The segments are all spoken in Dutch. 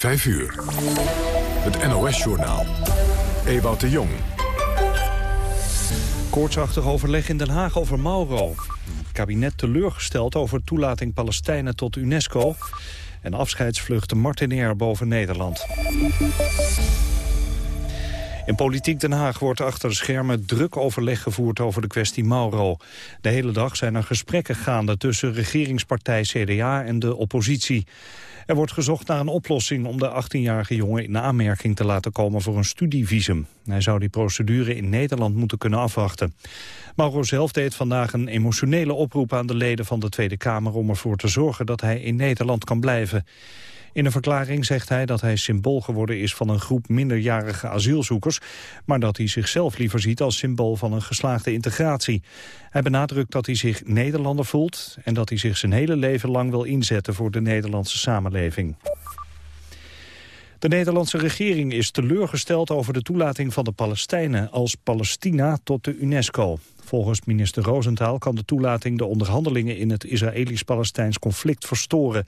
5 uur. Het NOS-journaal. Ewout de Jong. Koortsachtig overleg in Den Haag over Mauro. Kabinet teleurgesteld over toelating Palestijnen tot UNESCO. En afscheidsvluchten Martinair boven Nederland. In Politiek Den Haag wordt achter de schermen druk overleg gevoerd over de kwestie Mauro. De hele dag zijn er gesprekken gaande tussen regeringspartij CDA en de oppositie. Er wordt gezocht naar een oplossing om de 18-jarige jongen in aanmerking te laten komen voor een studievisum. Hij zou die procedure in Nederland moeten kunnen afwachten. Mauro zelf deed vandaag een emotionele oproep aan de leden van de Tweede Kamer om ervoor te zorgen dat hij in Nederland kan blijven. In een verklaring zegt hij dat hij symbool geworden is van een groep minderjarige asielzoekers, maar dat hij zichzelf liever ziet als symbool van een geslaagde integratie. Hij benadrukt dat hij zich Nederlander voelt en dat hij zich zijn hele leven lang wil inzetten voor de Nederlandse samenleving. De Nederlandse regering is teleurgesteld over de toelating van de Palestijnen als Palestina tot de UNESCO. Volgens minister Rosenthal kan de toelating de onderhandelingen in het Israëlisch-Palestijns conflict verstoren.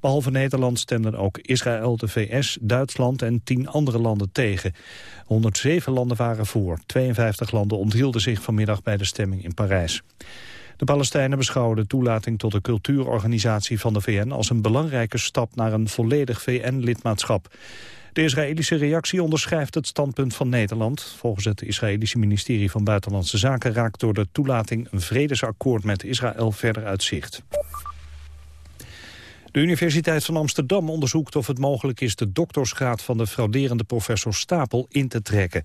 Behalve Nederland stemden ook Israël, de VS, Duitsland en tien andere landen tegen. 107 landen waren voor. 52 landen onthielden zich vanmiddag bij de stemming in Parijs. De Palestijnen beschouwen de toelating tot de cultuurorganisatie van de VN als een belangrijke stap naar een volledig VN-lidmaatschap. De Israëlische reactie onderschrijft het standpunt van Nederland. Volgens het Israëlische ministerie van Buitenlandse Zaken raakt door de toelating een vredesakkoord met Israël verder uit zicht. De Universiteit van Amsterdam onderzoekt of het mogelijk is de doktorsgraad van de frauderende professor Stapel in te trekken.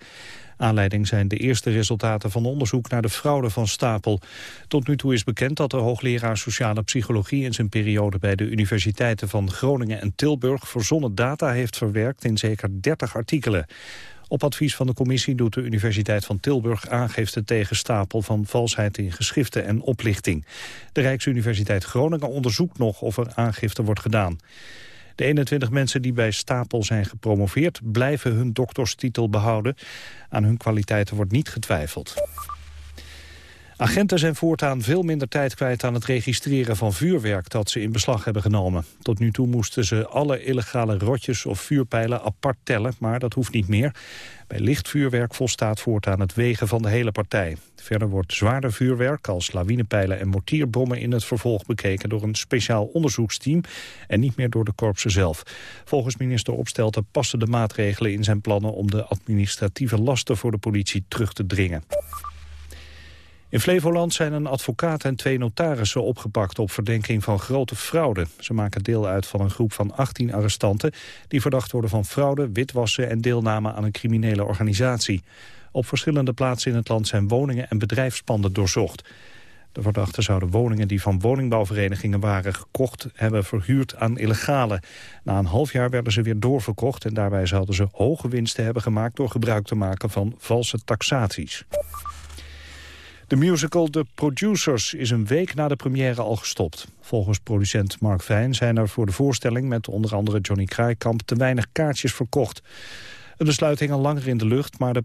Aanleiding zijn de eerste resultaten van onderzoek naar de fraude van Stapel. Tot nu toe is bekend dat de hoogleraar sociale psychologie in zijn periode bij de universiteiten van Groningen en Tilburg verzonnen data heeft verwerkt in zeker 30 artikelen. Op advies van de commissie doet de Universiteit van Tilburg aangifte tegen Stapel van valsheid in geschriften en oplichting. De Rijksuniversiteit Groningen onderzoekt nog of er aangifte wordt gedaan. De 21 mensen die bij Stapel zijn gepromoveerd blijven hun dokterstitel behouden. Aan hun kwaliteiten wordt niet getwijfeld. Agenten zijn voortaan veel minder tijd kwijt aan het registreren van vuurwerk dat ze in beslag hebben genomen. Tot nu toe moesten ze alle illegale rotjes of vuurpijlen apart tellen, maar dat hoeft niet meer. Bij licht vuurwerk volstaat voortaan het wegen van de hele partij. Verder wordt zwaarder vuurwerk als lawinepijlen en mortierbommen in het vervolg bekeken door een speciaal onderzoeksteam en niet meer door de korpsen zelf. Volgens minister Opstelten passen de maatregelen in zijn plannen om de administratieve lasten voor de politie terug te dringen. In Flevoland zijn een advocaat en twee notarissen opgepakt op verdenking van grote fraude. Ze maken deel uit van een groep van 18 arrestanten die verdacht worden van fraude, witwassen en deelname aan een criminele organisatie. Op verschillende plaatsen in het land zijn woningen en bedrijfspanden doorzocht. De verdachten zouden woningen die van woningbouwverenigingen waren gekocht hebben verhuurd aan illegale. Na een half jaar werden ze weer doorverkocht en daarbij zouden ze hoge winsten hebben gemaakt door gebruik te maken van valse taxaties. De musical The Producers is een week na de première al gestopt. Volgens producent Mark Vijn zijn er voor de voorstelling... met onder andere Johnny Kraaikamp te weinig kaartjes verkocht. Het besluit hing al langer in de lucht, maar de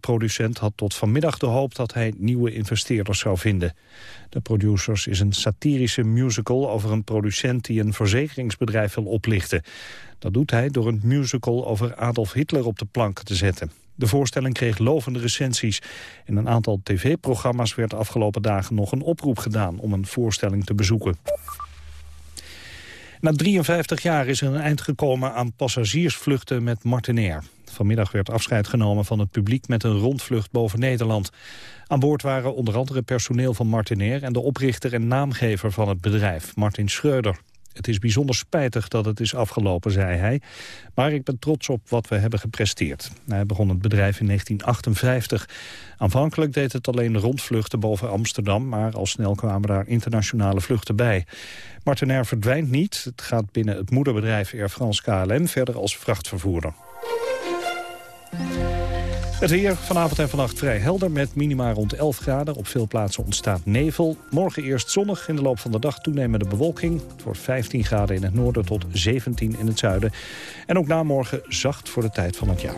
producent had tot vanmiddag de hoop dat hij nieuwe investeerders zou vinden. De Producers is een satirische musical over een producent die een verzekeringsbedrijf wil oplichten. Dat doet hij door een musical over Adolf Hitler op de plank te zetten. De voorstelling kreeg lovende recensies. In een aantal tv-programma's werd de afgelopen dagen nog een oproep gedaan om een voorstelling te bezoeken. Na 53 jaar is er een eind gekomen aan passagiersvluchten met Martinair. Vanmiddag werd afscheid genomen van het publiek met een rondvlucht boven Nederland. Aan boord waren onder andere personeel van Martinair en de oprichter en naamgever van het bedrijf, Martin Schreuder. Het is bijzonder spijtig dat het is afgelopen, zei hij. Maar ik ben trots op wat we hebben gepresteerd. Hij begon het bedrijf in 1958. Aanvankelijk deed het alleen rondvluchten boven Amsterdam... maar al snel kwamen daar internationale vluchten bij. Martinair verdwijnt niet. Het gaat binnen het moederbedrijf Air France KLM verder als vrachtvervoerder. Het weer vanavond en vannacht vrij helder met minima rond 11 graden. Op veel plaatsen ontstaat nevel. Morgen eerst zonnig, in de loop van de dag toenemende bewolking. Het wordt 15 graden in het noorden tot 17 in het zuiden. En ook na morgen zacht voor de tijd van het jaar.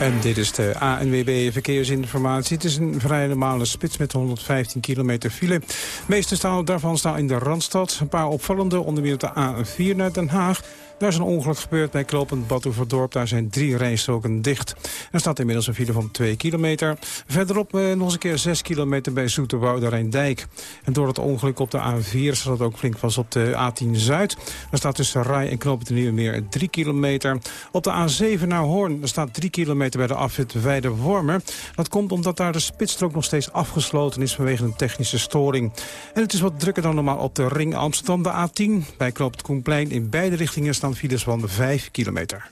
En dit is de ANWB Verkeersinformatie. Het is een vrij normale spits met 115 kilometer file. De meeste staan, daarvan staan in de Randstad. Een paar opvallende, onder meer de A4 naar Den Haag. Daar is een ongeluk gebeurd bij Klopend Badhoevedorp. Daar zijn drie rijstroken dicht. Er staat inmiddels een file van 2 kilometer. Verderop eh, nog eens een keer 6 kilometer bij Zoeterwoude Rijndijk. En door het ongeluk op de A4 staat het ook flink vast op de A10 Zuid. Daar staat tussen Rij en Knopend Nieuwemeer 3 kilometer. Op de A7 naar Hoorn staat 3 kilometer bij de afwit Weide-Wormer. Dat komt omdat daar de spitsstrook nog steeds afgesloten is vanwege een technische storing. En het is wat drukker dan normaal op de ring Amsterdam, de A10. Bij Knopend Koenplein in beide richtingen staan files van 5 kilometer.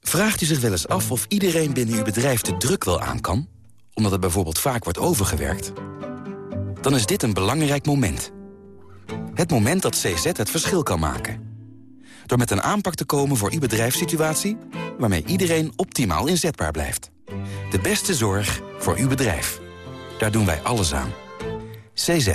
Vraagt u zich wel eens af of iedereen binnen uw bedrijf de druk wel aan kan? Omdat het bijvoorbeeld vaak wordt overgewerkt? Dan is dit een belangrijk moment. Het moment dat CZ het verschil kan maken. Door met een aanpak te komen voor uw bedrijfssituatie... waarmee iedereen optimaal inzetbaar blijft. De beste zorg voor uw bedrijf. Daar doen wij alles aan. CZ.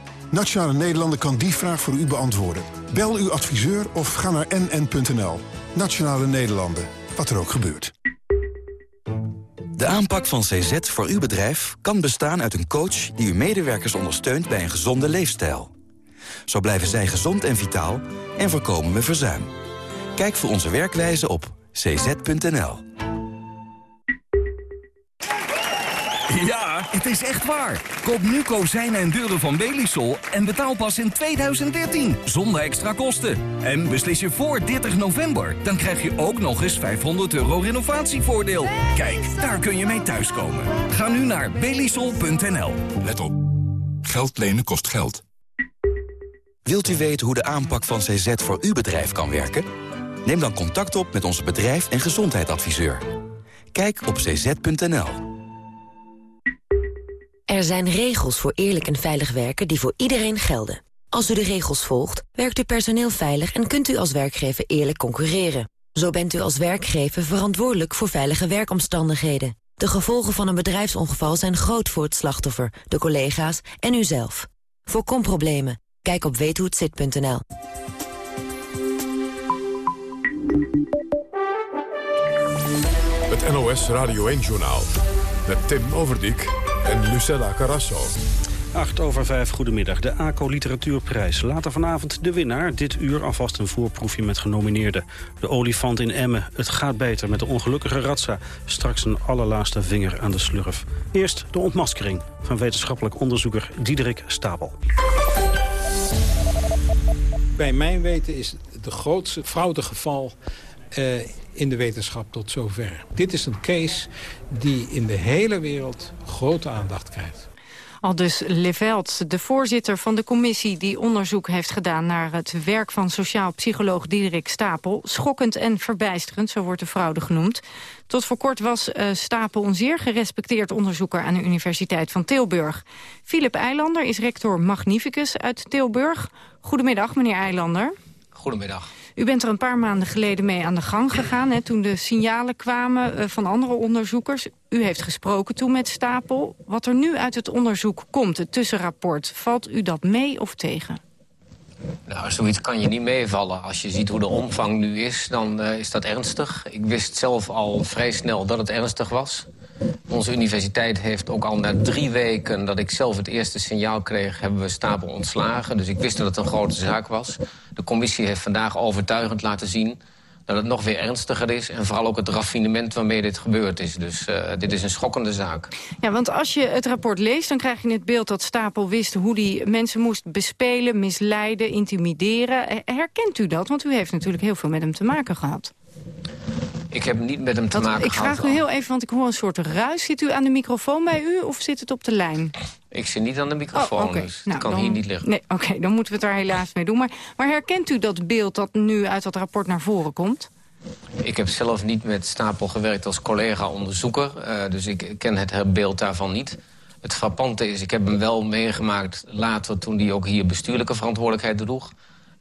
Nationale Nederlanden kan die vraag voor u beantwoorden. Bel uw adviseur of ga naar nn.nl. Nationale Nederlanden, wat er ook gebeurt. De aanpak van CZ voor uw bedrijf kan bestaan uit een coach... die uw medewerkers ondersteunt bij een gezonde leefstijl. Zo blijven zij gezond en vitaal en voorkomen we verzuim. Kijk voor onze werkwijze op cz.nl. Ja, het is echt waar. Koop nu kozijnen en deuren van Belisol en betaal pas in 2013. Zonder extra kosten. En beslis je voor 30 november. Dan krijg je ook nog eens 500 euro renovatievoordeel. Kijk, daar kun je mee thuiskomen. Ga nu naar belisol.nl. Let op. Geld lenen kost geld. Wilt u weten hoe de aanpak van CZ voor uw bedrijf kan werken? Neem dan contact op met onze bedrijf- en gezondheidsadviseur. Kijk op cz.nl. Er zijn regels voor eerlijk en veilig werken die voor iedereen gelden. Als u de regels volgt, werkt uw personeel veilig en kunt u als werkgever eerlijk concurreren. Zo bent u als werkgever verantwoordelijk voor veilige werkomstandigheden. De gevolgen van een bedrijfsongeval zijn groot voor het slachtoffer, de collega's en uzelf. Voorkom problemen. Kijk op weethohetzit.nl. Het NOS Radio 1-journaal. Met Tim Overdijk en Lucella Carasso. 8 over 5, goedemiddag. De ACO Literatuurprijs. Later vanavond de winnaar. Dit uur alvast een voorproefje met genomineerden. De olifant in Emmen. Het gaat beter met de ongelukkige Ratsa. Straks een allerlaatste vinger aan de slurf. Eerst de ontmaskering van wetenschappelijk onderzoeker Diederik Stapel. Bij mijn weten is het de grootste fraudegeval uh, in de wetenschap tot zover. Dit is een case die in de hele wereld grote aandacht krijgt. Al dus Leveld, de voorzitter van de commissie die onderzoek heeft gedaan naar het werk van sociaal psycholoog Diederik Stapel. Schokkend en verbijsterend, zo wordt de fraude genoemd. Tot voor kort was uh, Stapel een zeer gerespecteerd onderzoeker aan de Universiteit van Tilburg. Philip Eilander is rector Magnificus uit Tilburg. Goedemiddag, meneer Eilander. Goedemiddag. U bent er een paar maanden geleden mee aan de gang gegaan... Hè, toen de signalen kwamen uh, van andere onderzoekers. U heeft gesproken toen met Stapel. Wat er nu uit het onderzoek komt, het tussenrapport... valt u dat mee of tegen? Nou, zoiets kan je niet meevallen. Als je ziet hoe de omvang nu is, dan uh, is dat ernstig. Ik wist zelf al vrij snel dat het ernstig was. Onze universiteit heeft ook al na drie weken dat ik zelf het eerste signaal kreeg... hebben we Stapel ontslagen. Dus ik wist dat het een grote zaak was. De commissie heeft vandaag overtuigend laten zien dat het nog weer ernstiger is... en vooral ook het raffinement waarmee dit gebeurd is. Dus uh, dit is een schokkende zaak. Ja, want als je het rapport leest, dan krijg je het beeld dat Stapel wist... hoe die mensen moest bespelen, misleiden, intimideren. Herkent u dat? Want u heeft natuurlijk heel veel met hem te maken gehad. Ik heb niet met hem te maken Ik vraag u heel even, want ik hoor een soort ruis. Zit u aan de microfoon bij u of zit het op de lijn? Ik zit niet aan de microfoon, oh, dus nou, kan hier niet liggen. Nee, oké, dan moeten we het daar helaas mee doen. Maar, maar herkent u dat beeld dat nu uit dat rapport naar voren komt? Ik heb zelf niet met Stapel gewerkt als collega-onderzoeker. Uh, dus ik ken het beeld daarvan niet. Het frappante is, ik heb hem wel meegemaakt later... toen hij ook hier bestuurlijke verantwoordelijkheid droeg.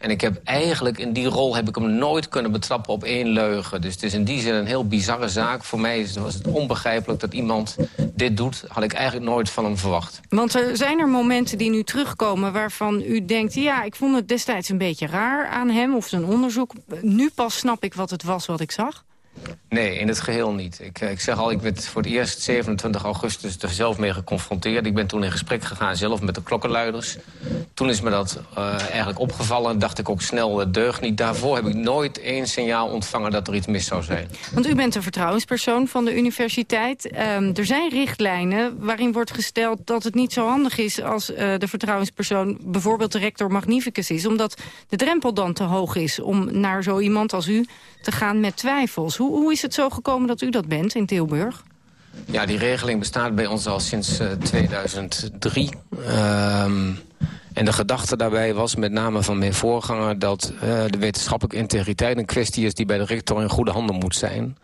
En ik heb eigenlijk in die rol heb ik hem nooit kunnen betrappen op één leugen. Dus het is in die zin een heel bizarre zaak. Voor mij was het onbegrijpelijk dat iemand dit doet. Had ik eigenlijk nooit van hem verwacht. Want er zijn er momenten die nu terugkomen waarvan u denkt... ja, ik vond het destijds een beetje raar aan hem of zijn onderzoek. Nu pas snap ik wat het was wat ik zag. Nee, in het geheel niet. Ik, eh, ik zeg al, ik werd voor het eerst 27 augustus er zelf mee geconfronteerd. Ik ben toen in gesprek gegaan zelf met de klokkenluiders. Toen is me dat uh, eigenlijk opgevallen. Dacht ik ook snel, het deugt niet. Daarvoor heb ik nooit één signaal ontvangen dat er iets mis zou zijn. Want u bent een vertrouwenspersoon van de universiteit. Um, er zijn richtlijnen waarin wordt gesteld dat het niet zo handig is... als uh, de vertrouwenspersoon bijvoorbeeld de rector magnificus is... omdat de drempel dan te hoog is om naar zo iemand als u te gaan met twijfels. Hoe, hoe is het zo gekomen dat u dat bent in Tilburg? Ja, die regeling bestaat bij ons al sinds uh, 2003. Um, en de gedachte daarbij was met name van mijn voorganger... dat uh, de wetenschappelijke integriteit een kwestie is... die bij de rector in goede handen moet zijn.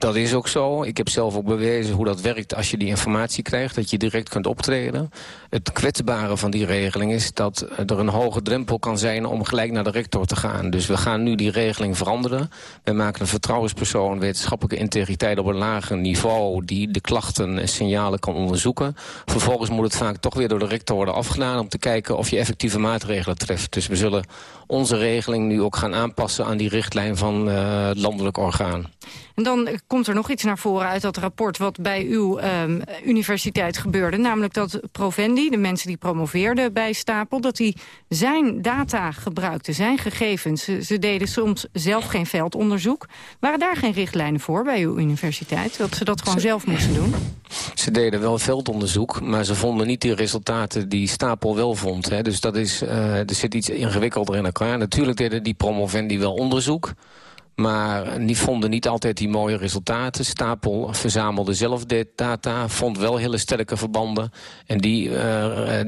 Dat is ook zo. Ik heb zelf ook bewezen hoe dat werkt als je die informatie krijgt. Dat je direct kunt optreden. Het kwetsbare van die regeling is dat er een hoge drempel kan zijn... om gelijk naar de rector te gaan. Dus we gaan nu die regeling veranderen. We maken een vertrouwenspersoon wetenschappelijke integriteit op een lager niveau... die de klachten en signalen kan onderzoeken. Vervolgens moet het vaak toch weer door de rector worden afgedaan... om te kijken of je effectieve maatregelen treft. Dus we zullen onze regeling nu ook gaan aanpassen... aan die richtlijn van uh, het landelijk orgaan. En dan komt er nog iets naar voren uit dat rapport... wat bij uw um, universiteit gebeurde. Namelijk dat Provendi, de mensen die promoveerden bij Stapel... dat die zijn data gebruikten, zijn gegevens. Ze, ze, deden soms zelf geen veldonderzoek. Waren daar geen richtlijnen voor bij uw universiteit? Dat ze dat gewoon zelf moesten doen? Ze deden wel veldonderzoek, maar ze vonden niet die resultaten die Stapel wel vond. Hè. Dus dat is, uh, er zit iets ingewikkelder in elkaar. Natuurlijk deden die promovendi wel onderzoek... Maar die vonden niet altijd die mooie resultaten. Stapel verzamelde zelf de data, vond wel hele sterke verbanden. En die uh,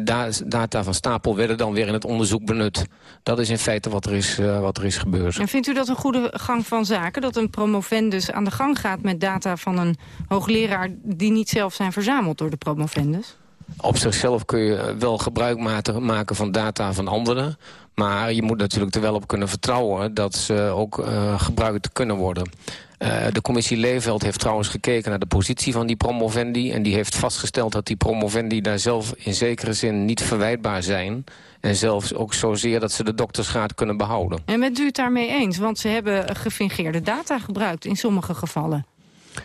data van Stapel werden dan weer in het onderzoek benut. Dat is in feite wat er is, wat er is gebeurd. En vindt u dat een goede gang van zaken? Dat een promovendus aan de gang gaat met data van een hoogleraar... die niet zelf zijn verzameld door de promovendus? Op zichzelf kun je wel gebruik maken van data van anderen. Maar je moet natuurlijk er wel op kunnen vertrouwen... dat ze ook uh, gebruikt kunnen worden. Uh, de commissie Leeveld heeft trouwens gekeken naar de positie van die promovendi... en die heeft vastgesteld dat die promovendi daar zelf in zekere zin niet verwijtbaar zijn... En zelfs ook zozeer dat ze de doktersgraad kunnen behouden. En bent u het daarmee eens? Want ze hebben gefingeerde data gebruikt in sommige gevallen.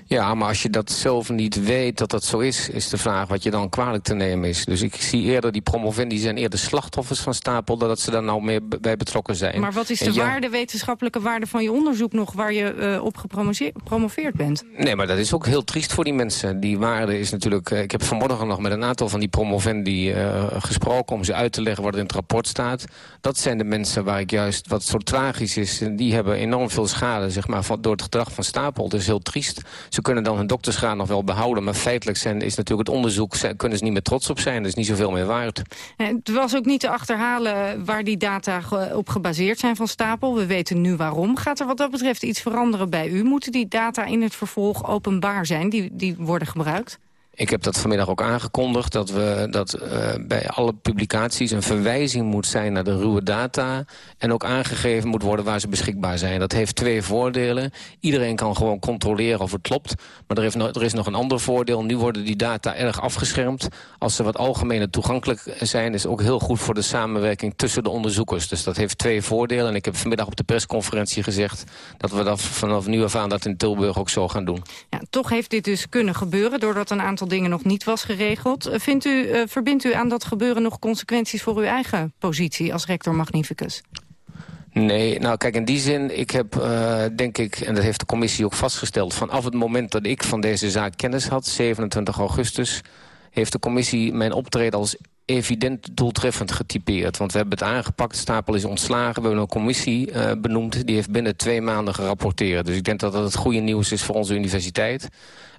Ja, maar als je dat zelf niet weet dat dat zo is... is de vraag wat je dan kwalijk te nemen is. Dus ik zie eerder die promovendi zijn eerder slachtoffers van Stapel... dan dat ze daar nou meer bij betrokken zijn. Maar wat is de waarde, wetenschappelijke waarde van je onderzoek nog... waar je uh, op gepromoveerd bent? Nee, maar dat is ook heel triest voor die mensen. Die waarde is natuurlijk... Uh, ik heb vanmorgen nog met een aantal van die promovendi uh, gesproken... om ze uit te leggen wat er in het rapport staat. Dat zijn de mensen waar ik juist... wat zo tragisch is, die hebben enorm veel schade... Zeg maar, van, door het gedrag van Stapel. Dat is heel triest. Ze kunnen dan hun doktersgraad nog wel behouden. Maar feitelijk zijn, is natuurlijk het onderzoek, kunnen ze niet meer trots op zijn. Dat is niet zoveel meer waard. Het was ook niet te achterhalen waar die data op gebaseerd zijn van Stapel. We weten nu waarom. Gaat er wat dat betreft iets veranderen bij u? Moeten die data in het vervolg openbaar zijn, die, die worden gebruikt? Ik heb dat vanmiddag ook aangekondigd... dat, we, dat uh, bij alle publicaties een verwijzing moet zijn naar de ruwe data... en ook aangegeven moet worden waar ze beschikbaar zijn. Dat heeft twee voordelen. Iedereen kan gewoon controleren of het klopt. Maar er, er is nog een ander voordeel. Nu worden die data erg afgeschermd. Als ze wat algemener toegankelijk zijn... is ook heel goed voor de samenwerking tussen de onderzoekers. Dus dat heeft twee voordelen. En ik heb vanmiddag op de persconferentie gezegd... dat we dat vanaf nu af aan dat in Tilburg ook zo gaan doen. Ja, toch heeft dit dus kunnen gebeuren... doordat een aantal dingen nog niet was geregeld. Eh, vindt u, uh, verbindt u aan dat gebeuren nog consequenties voor uw eigen positie als rector magnificus? Nee, nou kijk, in die zin, ik heb, uh, denk ik, en dat heeft de commissie ook vastgesteld... vanaf het moment dat ik van deze zaak kennis had, 27 augustus... heeft de commissie mijn optreden als evident doeltreffend getypeerd. Want we hebben het aangepakt, Stapel is ontslagen. We hebben een commissie uh, benoemd, die heeft binnen twee maanden gerapporteerd. Dus ik denk dat dat het goede nieuws is voor onze universiteit.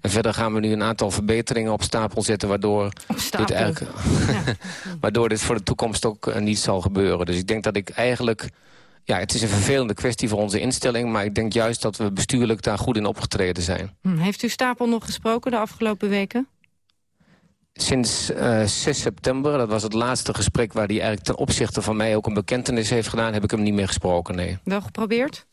En verder gaan we nu een aantal verbeteringen op stapel zetten... waardoor, Dit, eigenlijk, ja. waardoor dit voor de toekomst ook uh, niet zal gebeuren. Dus ik denk dat ik eigenlijk... Ja, het is een vervelende kwestie voor onze instelling... maar ik denk juist dat we bestuurlijk daar goed in opgetreden zijn. Hm, heeft u Stapel nog gesproken de afgelopen weken? Sinds uh, 6 september, dat was het laatste gesprek... waar hij eigenlijk ten opzichte van mij ook een bekentenis heeft gedaan... heb ik hem niet meer gesproken, nee. Wel geprobeerd?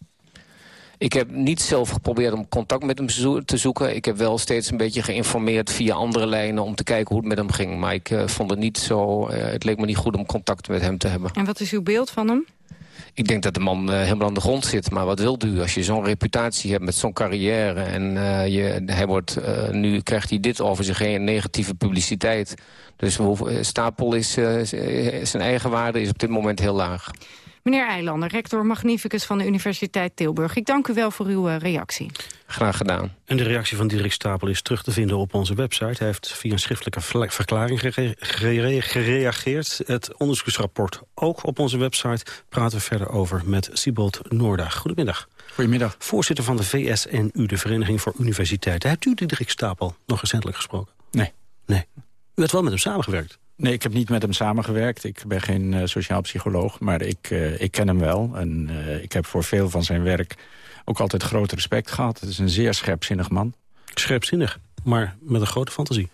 Ik heb niet zelf geprobeerd om contact met hem te zoeken. Ik heb wel steeds een beetje geïnformeerd via andere lijnen... om te kijken hoe het met hem ging. Maar ik uh, vond het niet zo... Uh, het leek me niet goed om contact met hem te hebben. En wat is uw beeld van hem? Ik denk dat de man uh, helemaal aan de grond zit. Maar wat wil u als je zo'n reputatie hebt met zo'n carrière... en uh, je, hij wordt, uh, nu krijgt hij dit over zich heen, negatieve publiciteit. Dus Stapel is, zijn eigen waarde is op dit moment heel laag. Meneer Eilander, rector magnificus van de Universiteit Tilburg. Ik dank u wel voor uw reactie. Graag gedaan. En de reactie van Dirk Stapel is terug te vinden op onze website. Hij heeft via een schriftelijke verklaring gere gere gereageerd. Het onderzoeksrapport ook op onze website. Praten we verder over met Sibold Noorda. Goedemiddag. Goedemiddag. Voorzitter van de VSNU, de Vereniging voor Universiteiten. Hebt u Dirk Stapel nog recentelijk gesproken? Nee. Nee. U hebt wel met hem samengewerkt? Nee, ik heb niet met hem samengewerkt. Ik ben geen uh, sociaal psycholoog, maar ik, uh, ik ken hem wel. En uh, ik heb voor veel van zijn werk ook altijd groot respect gehad. Het is een zeer scherpzinnig man. Scherpzinnig, maar met een grote fantasie.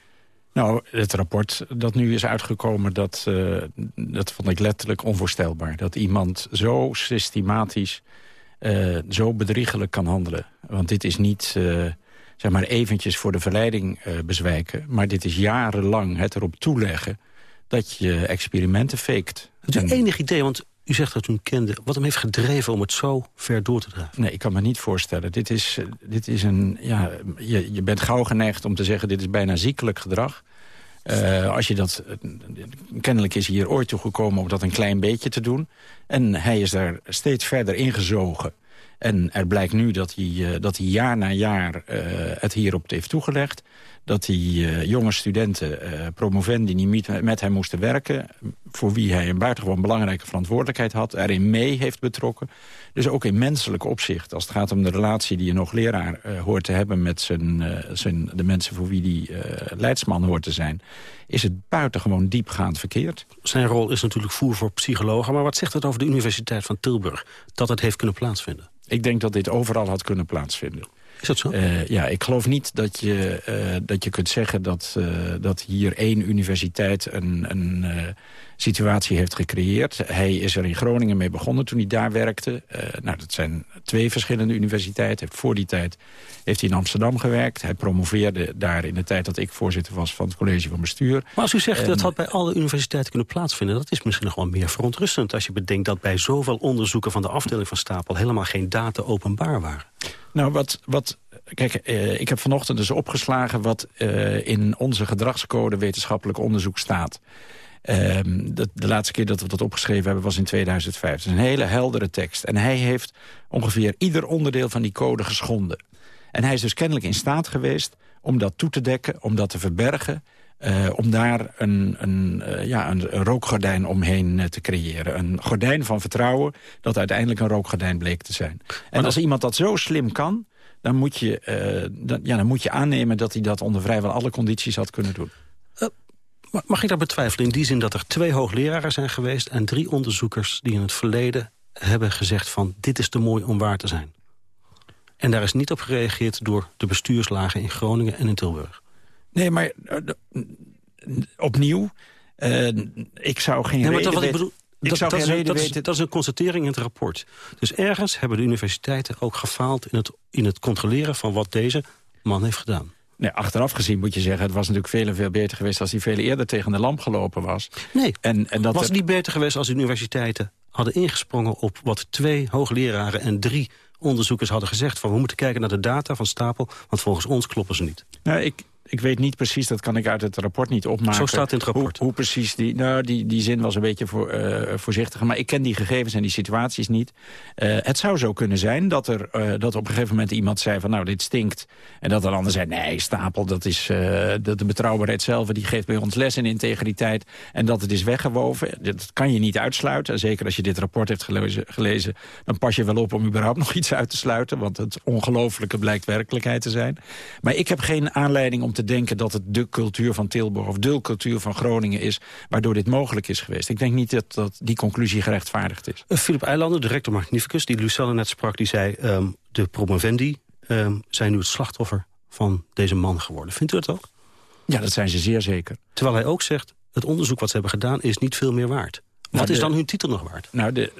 Nou, het rapport dat nu is uitgekomen, dat, dat vond ik letterlijk onvoorstelbaar. Dat iemand zo systematisch, zo bedriegelijk kan handelen. Want dit is niet zeg maar eventjes voor de verleiding bezwijken. Maar dit is jarenlang het erop toeleggen dat je experimenten faked. Het is enig idee, want u zegt dat u hem kende. Wat hem heeft gedreven om het zo ver door te drijven? Nee, ik kan me niet voorstellen. Dit is, dit is een... Ja, je, je bent gauw geneigd om te zeggen... dit is bijna ziekelijk gedrag. Uh, als je dat, kennelijk is hij hier ooit toe gekomen om dat een klein beetje te doen. En hij is daar steeds verder ingezogen. En er blijkt nu dat hij, uh, dat hij jaar na jaar uh, het hierop heeft toegelegd dat die uh, jonge studenten, promovendi, die niet met hem moesten werken... voor wie hij een buitengewoon belangrijke verantwoordelijkheid had... erin mee heeft betrokken. Dus ook in menselijk opzicht, als het gaat om de relatie... die nog leraar hoort te hebben met zijn, zijn, de mensen voor wie die leidsman hoort te zijn... is het buitengewoon diepgaand verkeerd. Zijn rol is natuurlijk voer voor psychologen... maar wat zegt het over de Universiteit van Tilburg... dat het heeft kunnen plaatsvinden? Ik denk dat dit overal had kunnen plaatsvinden. Is dat zo? Uh, ja, ik geloof niet dat je, uh, dat je kunt zeggen dat, uh, dat hier één universiteit een, een situatie heeft gecreëerd. Hij is er in Groningen mee begonnen toen hij daar werkte. nou, dat zijn twee verschillende universiteiten. Voor die tijd heeft hij in Amsterdam gewerkt. Hij promoveerde daar in de tijd dat ik voorzitter was van het college van bestuur. Maar als u zegt dat had bij alle universiteiten kunnen plaatsvinden... dat is misschien nog wel meer verontrustend als je bedenkt dat bij zoveel onderzoeken van de afdeling van Stapel helemaal geen data openbaar waren. Nou, wat, wat Kijk, eh, ik heb vanochtend dus opgeslagen wat eh, in onze gedragscode wetenschappelijk onderzoek staat. Um, de, de, laatste keer dat we dat opgeschreven hebben was in 2005. Het is een hele heldere tekst. En hij heeft ongeveer ieder onderdeel van die code geschonden. En hij is dus kennelijk in staat geweest om dat toe te dekken, om dat te verbergen... Uh, om daar een, een, uh, ja, een, een, rookgordijn omheen uh, te creëren. Een gordijn van vertrouwen dat uiteindelijk een rookgordijn bleek te zijn. En als iemand dat zo slim kan, dan moet, je, dan, ja, dan moet je aannemen dat hij dat onder vrijwel alle condities had kunnen doen. Mag ik dat betwijfelen in die zin dat er twee hoogleraren zijn geweest... en drie onderzoekers die in het verleden hebben gezegd van... dit is te mooi om waar te zijn? En daar is niet op gereageerd door de bestuurslagen in Groningen en in Tilburg. Nee, maar uh, opnieuw, uh, ik zou geen nee, reden... Wat ik bedoel, ik dat, zou dat, geen is, dat, is, dat is een constatering in het rapport. Dus ergens hebben de universiteiten ook gefaald... in het, in het controleren van wat deze man heeft gedaan. Nee, achteraf gezien moet je zeggen... het was natuurlijk veel en veel beter geweest... als hij veel eerder tegen de lamp gelopen was. Nee, en, en dat was het niet beter geweest als de universiteiten hadden ingesprongen... op wat twee hoogleraren en drie onderzoekers hadden gezegd... van we moeten kijken naar de data van Stapel, want volgens ons kloppen ze niet. Nou, ik, ik weet niet precies, dat kan ik uit het rapport niet opmaken. Zo staat in het rapport. Hoe, hoe precies die, nou, die, die zin was een beetje voor, uh, voorzichtig. Maar ik ken die gegevens en die situaties niet. Uh, het zou zo kunnen zijn dat er uh, dat op een gegeven moment iemand zei van nou dit stinkt. En dat een ander zei nee stapel dat is dat de betrouwbaarheid zelf die geeft bij ons les in integriteit. En dat het is weggewoven. Dat kan je niet uitsluiten. En zeker als je dit rapport hebt gelezen, gelezen dan pas je wel op om überhaupt nog iets uit te sluiten. Want het ongelooflijke blijkt werkelijkheid te zijn. Maar ik heb geen aanleiding om te denken dat het de cultuur van Tilburg... of de cultuur van Groningen is, waardoor dit mogelijk is geweest. Ik denk niet dat, dat die conclusie gerechtvaardigd is. Uh, Philip Eilander, de rector magnificus, die Lucelle net sprak... die zei, um, de promovendi um, zijn nu het slachtoffer van deze man geworden. Vindt u dat ook? Ja, dat zijn ze zeer zeker. Terwijl hij ook zegt, het onderzoek wat ze hebben gedaan... is niet veel meer waard. Wat is dan hun titel nog waard? Nou, de,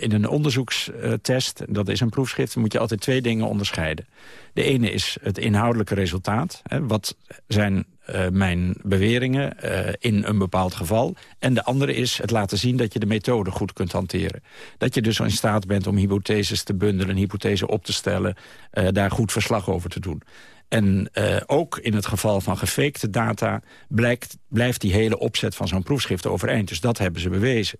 in een onderzoekstest, dat is een proefschrift... moet je altijd twee dingen onderscheiden. De ene is het inhoudelijke resultaat. Hè, wat zijn eh, mijn beweringen eh, in een bepaald geval? En de andere is het laten zien dat je de methode goed kunt hanteren. Dat je dus in staat bent om hypotheses te bundelen... een hypothese op te stellen, eh, daar goed verslag over te doen. En eh, ook in het geval van gefakte data blijkt, blijft die hele opzet van zo'n proefschrift overeind. Dus dat hebben ze bewezen.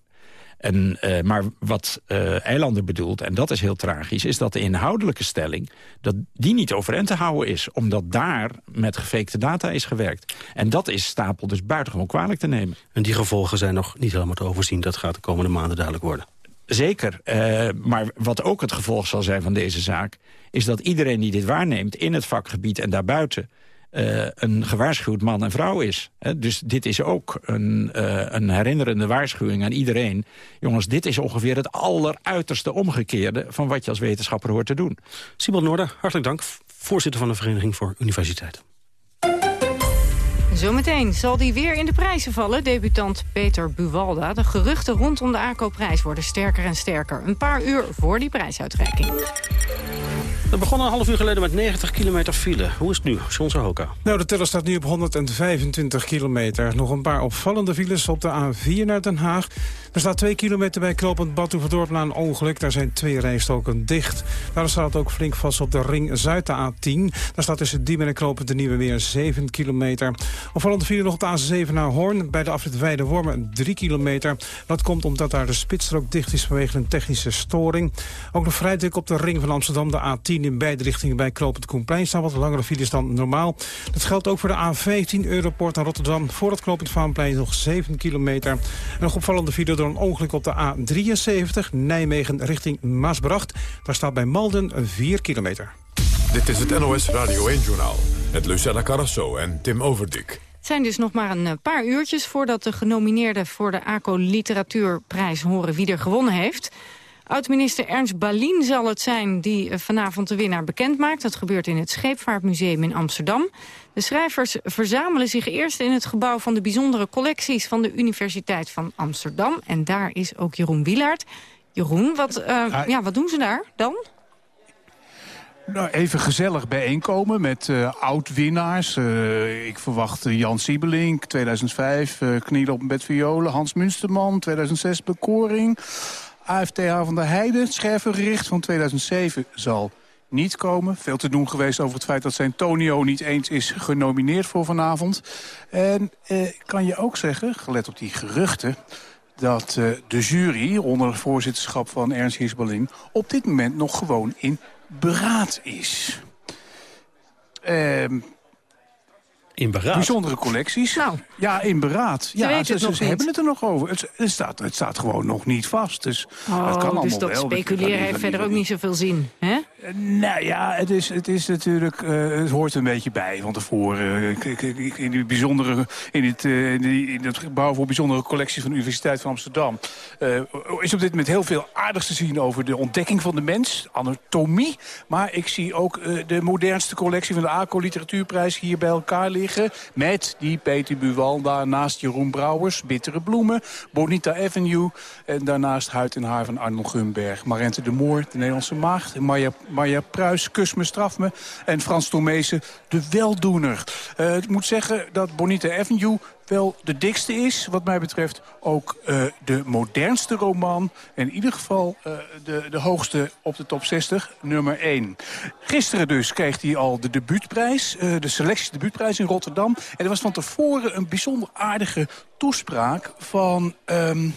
En, eh, maar wat eh Eilander bedoelt, en dat is heel tragisch... is dat de inhoudelijke stelling dat die niet overeind te houden is. Omdat daar met gefakte data is gewerkt. En dat is Stapel dus buitengewoon kwalijk te nemen. En die gevolgen zijn nog niet helemaal te overzien. Dat gaat de komende maanden duidelijk worden. Zeker, eh, maar wat ook het gevolg zal zijn van deze zaak... is dat iedereen die dit waarneemt in het vakgebied en daarbuiten... eh, een gewaarschuwd man en vrouw is. Dus dit is ook een, eh, een herinnerende waarschuwing aan iedereen. Jongens, dit is ongeveer het alleruiterste omgekeerde... van wat je als wetenschapper hoort te doen. Simon Noorder, hartelijk dank. Voorzitter van de Vereniging voor Universiteit. Zometeen zal die weer in de prijzen vallen, debutant Peter Buwalda. De geruchten rondom de ACO-prijs worden sterker en sterker. Een paar uur voor die prijsuitreiking. We begonnen een half uur geleden met 90 kilometer file. Hoe is het nu, John Hoka? Nou, de teller staat nu op 125 kilometer. Nog een paar opvallende files op de A4 naar Den Haag. Er staat 2 kilometer bij Knopend Badhoevedorp na een ongeluk. Daar zijn twee rijstoken dicht. Daar staat het ook flink vast op de ring Zuid, de A10. Daar staat tussen Diemen en Knopend de Nieuwe Meer 7 kilometer. Opvallende file nog op de A7 naar Hoorn. Bij de afrit Weide-Wormen 3 kilometer. Dat komt omdat daar de spitsstrook dicht is vanwege een technische storing. Ook nog vrij druk op de ring van Amsterdam, de A10 in beide richtingen bij Knopend Koenplein staan wat langere files dan normaal. Dat geldt ook voor de A15 Europort naar Rotterdam. Voor het Knopend Vaanplein nog 7 kilometer. En nog opvallende file door een ongeluk op de A73 Nijmegen richting Maasbracht. Daar staat bij Malden 4 kilometer. Dit is het NOS Radio 1-journaal. Met Lucella Carrasso en Tim Overdik. Het zijn dus nog maar een eh, paar uurtjes voordat de genomineerden voor de ACO Literatuurprijs horen wie er gewonnen heeft. Oud-minister Ernst Balien zal het zijn die eh, vanavond de winnaar bekend maakt. Dat gebeurt in het Scheepvaartmuseum in Amsterdam. De schrijvers verzamelen zich eerst in het gebouw van de bijzondere collecties van de Universiteit van Amsterdam. En daar is ook Jeroen Wielaert. Jeroen, wat, eh, ja, wat doen ze daar dan? Nou, even gezellig bijeenkomen met eh, oud-winnaars. Eh, ik verwacht eh, Jan Siebelink, 2005, eh Knielen op een bed violen. Hans Munsterman, 2006, Bekoring. AFTH van der Heijden, schervengericht van 2007, zal niet komen. Veel te doen geweest over het feit dat zijn Tonio niet eens is genomineerd voor vanavond. En eh, kan je ook zeggen, gelet op die geruchten dat eh, de jury onder het voorzitterschap van Ernst Hiesbaling... op dit moment nog gewoon in beraad is. Ehm, in beraad? Bijzondere collecties. Ja, in beraad. Ja, ze, het ze- nog ze niet. hebben het er nog over. Het, het, staat, het staat gewoon nog niet vast. Dus Oh, het kan allemaal dus dat wel. speculeren heeft verder ook niet zoveel zin, hè? Nou ja, het is, het is natuurlijk, eh, het hoort een beetje bij van tevoren. In die bijzondere, in het, eh, in, die, in het gebouw voor bijzondere collecties van de Universiteit van Amsterdam, eh, is op dit moment heel veel aardigs te zien over de ontdekking van de mens, anatomie. Maar ik zie ook eh, de modernste collectie van de ACO Literatuurprijs hier bij elkaar liggen. Met die Peter Buwalda, naast Jeroen Brouwers, Bittere Bloemen, Bonita Avenue. En daarnaast Huid en Haar van Arnold Gunberg. Marente de Moor, de Nederlandse Maagd. Marja, Marja Pruis, Kus me, straf me. En Frans Tomezen, de weldoener. Eh, ik moet zeggen dat Bonita Avenue wel de dikste is, wat mij betreft, ook uh, de modernste roman. En in ieder geval uh, de, de hoogste op de top 60, nummer 1. Gisteren dus kreeg hij al de debuutprijs, uh, de selectie debuutprijs in Rotterdam. En er was van tevoren een bijzonder aardige toespraak van um,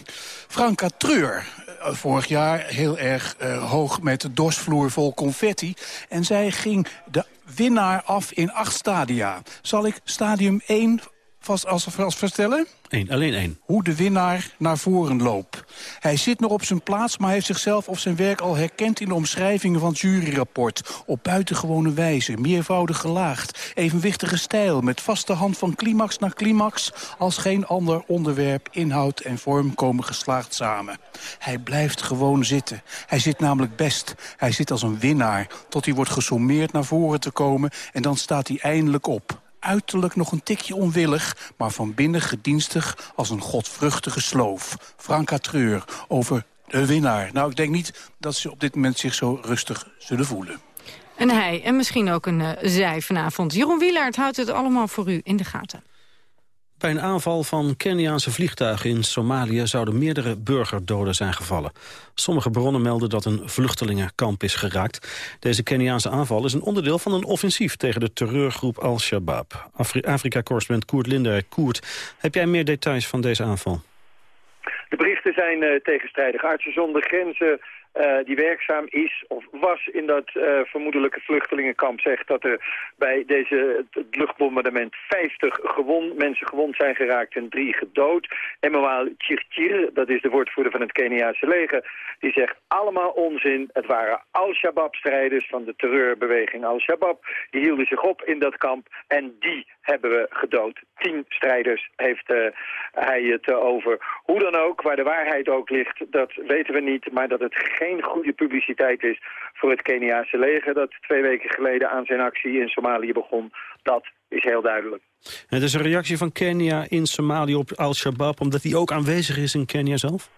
Franka Treur vorig jaar heel erg hoog met de dorsvloer vol confetti. En zij ging de winnaar af in acht stadia. Zal ik stadium 1 vast als, als vertellen? Eén, alleen één. Hoe de winnaar naar voren loopt. Hij zit nog op zijn plaats, maar heeft zichzelf of zijn werk al herkend... in de omschrijvingen van het juryrapport. Op buitengewone wijze, meervoudig gelaagd. Evenwichtige stijl, met vaste hand van climax naar climax... als geen ander onderwerp, inhoud en vorm komen geslaagd samen. Hij blijft gewoon zitten. Hij zit namelijk best. Hij zit als een winnaar, tot hij wordt gesommeerd naar voren te komen... en dan staat hij eindelijk op uiterlijk nog een tikje onwillig... maar van binnen gedienstig als een godvruchtige sloof. Franka Treur over de winnaar. Nou, ik denk niet dat ze op dit moment zich zo rustig zullen voelen. En hij, en misschien ook een uh, zij vanavond. Jeroen Wielaert houdt het allemaal voor u in de gaten. Bij een aanval van Keniaanse vliegtuigen in Somalië zouden meerdere burgerdoden zijn gevallen. Sommige bronnen melden dat een vluchtelingenkamp is geraakt. Deze Keniaanse aanval is een onderdeel van een offensief tegen de terreurgroep Al-Shabaab. Afrika-correspondent Koert Linder. Koert, heb jij meer details van deze aanval? De berichten zijn uh, tegenstrijdig. Artsen zonder grenzen uh, die werkzaam is of was in dat uh, vermoedelijke vluchtelingenkamp zegt dat er bij deze het luchtbombardement 50 gewond, mensen gewond zijn geraakt en drie gedood. Emmanuel Chirchir, dat is de woordvoerder van het Keniaanse leger, die zegt allemaal onzin. Het waren Al-Shabaab-strijders van de terreurbeweging Al-Shabaab. Die hielden zich op in dat kamp en die hebben we gedood. Tien strijders heeft uh, hij het over. Hoe dan ook, waar de waarheid ook ligt, dat weten we niet, maar dat het geen geen goede publiciteit is voor het Keniaanse leger... dat twee weken geleden aan zijn actie in Somalië begon. Dat is heel duidelijk. Het is een reactie van Kenia in Somalië op Al-Shabaab... omdat hij ook aanwezig is in Kenia zelf?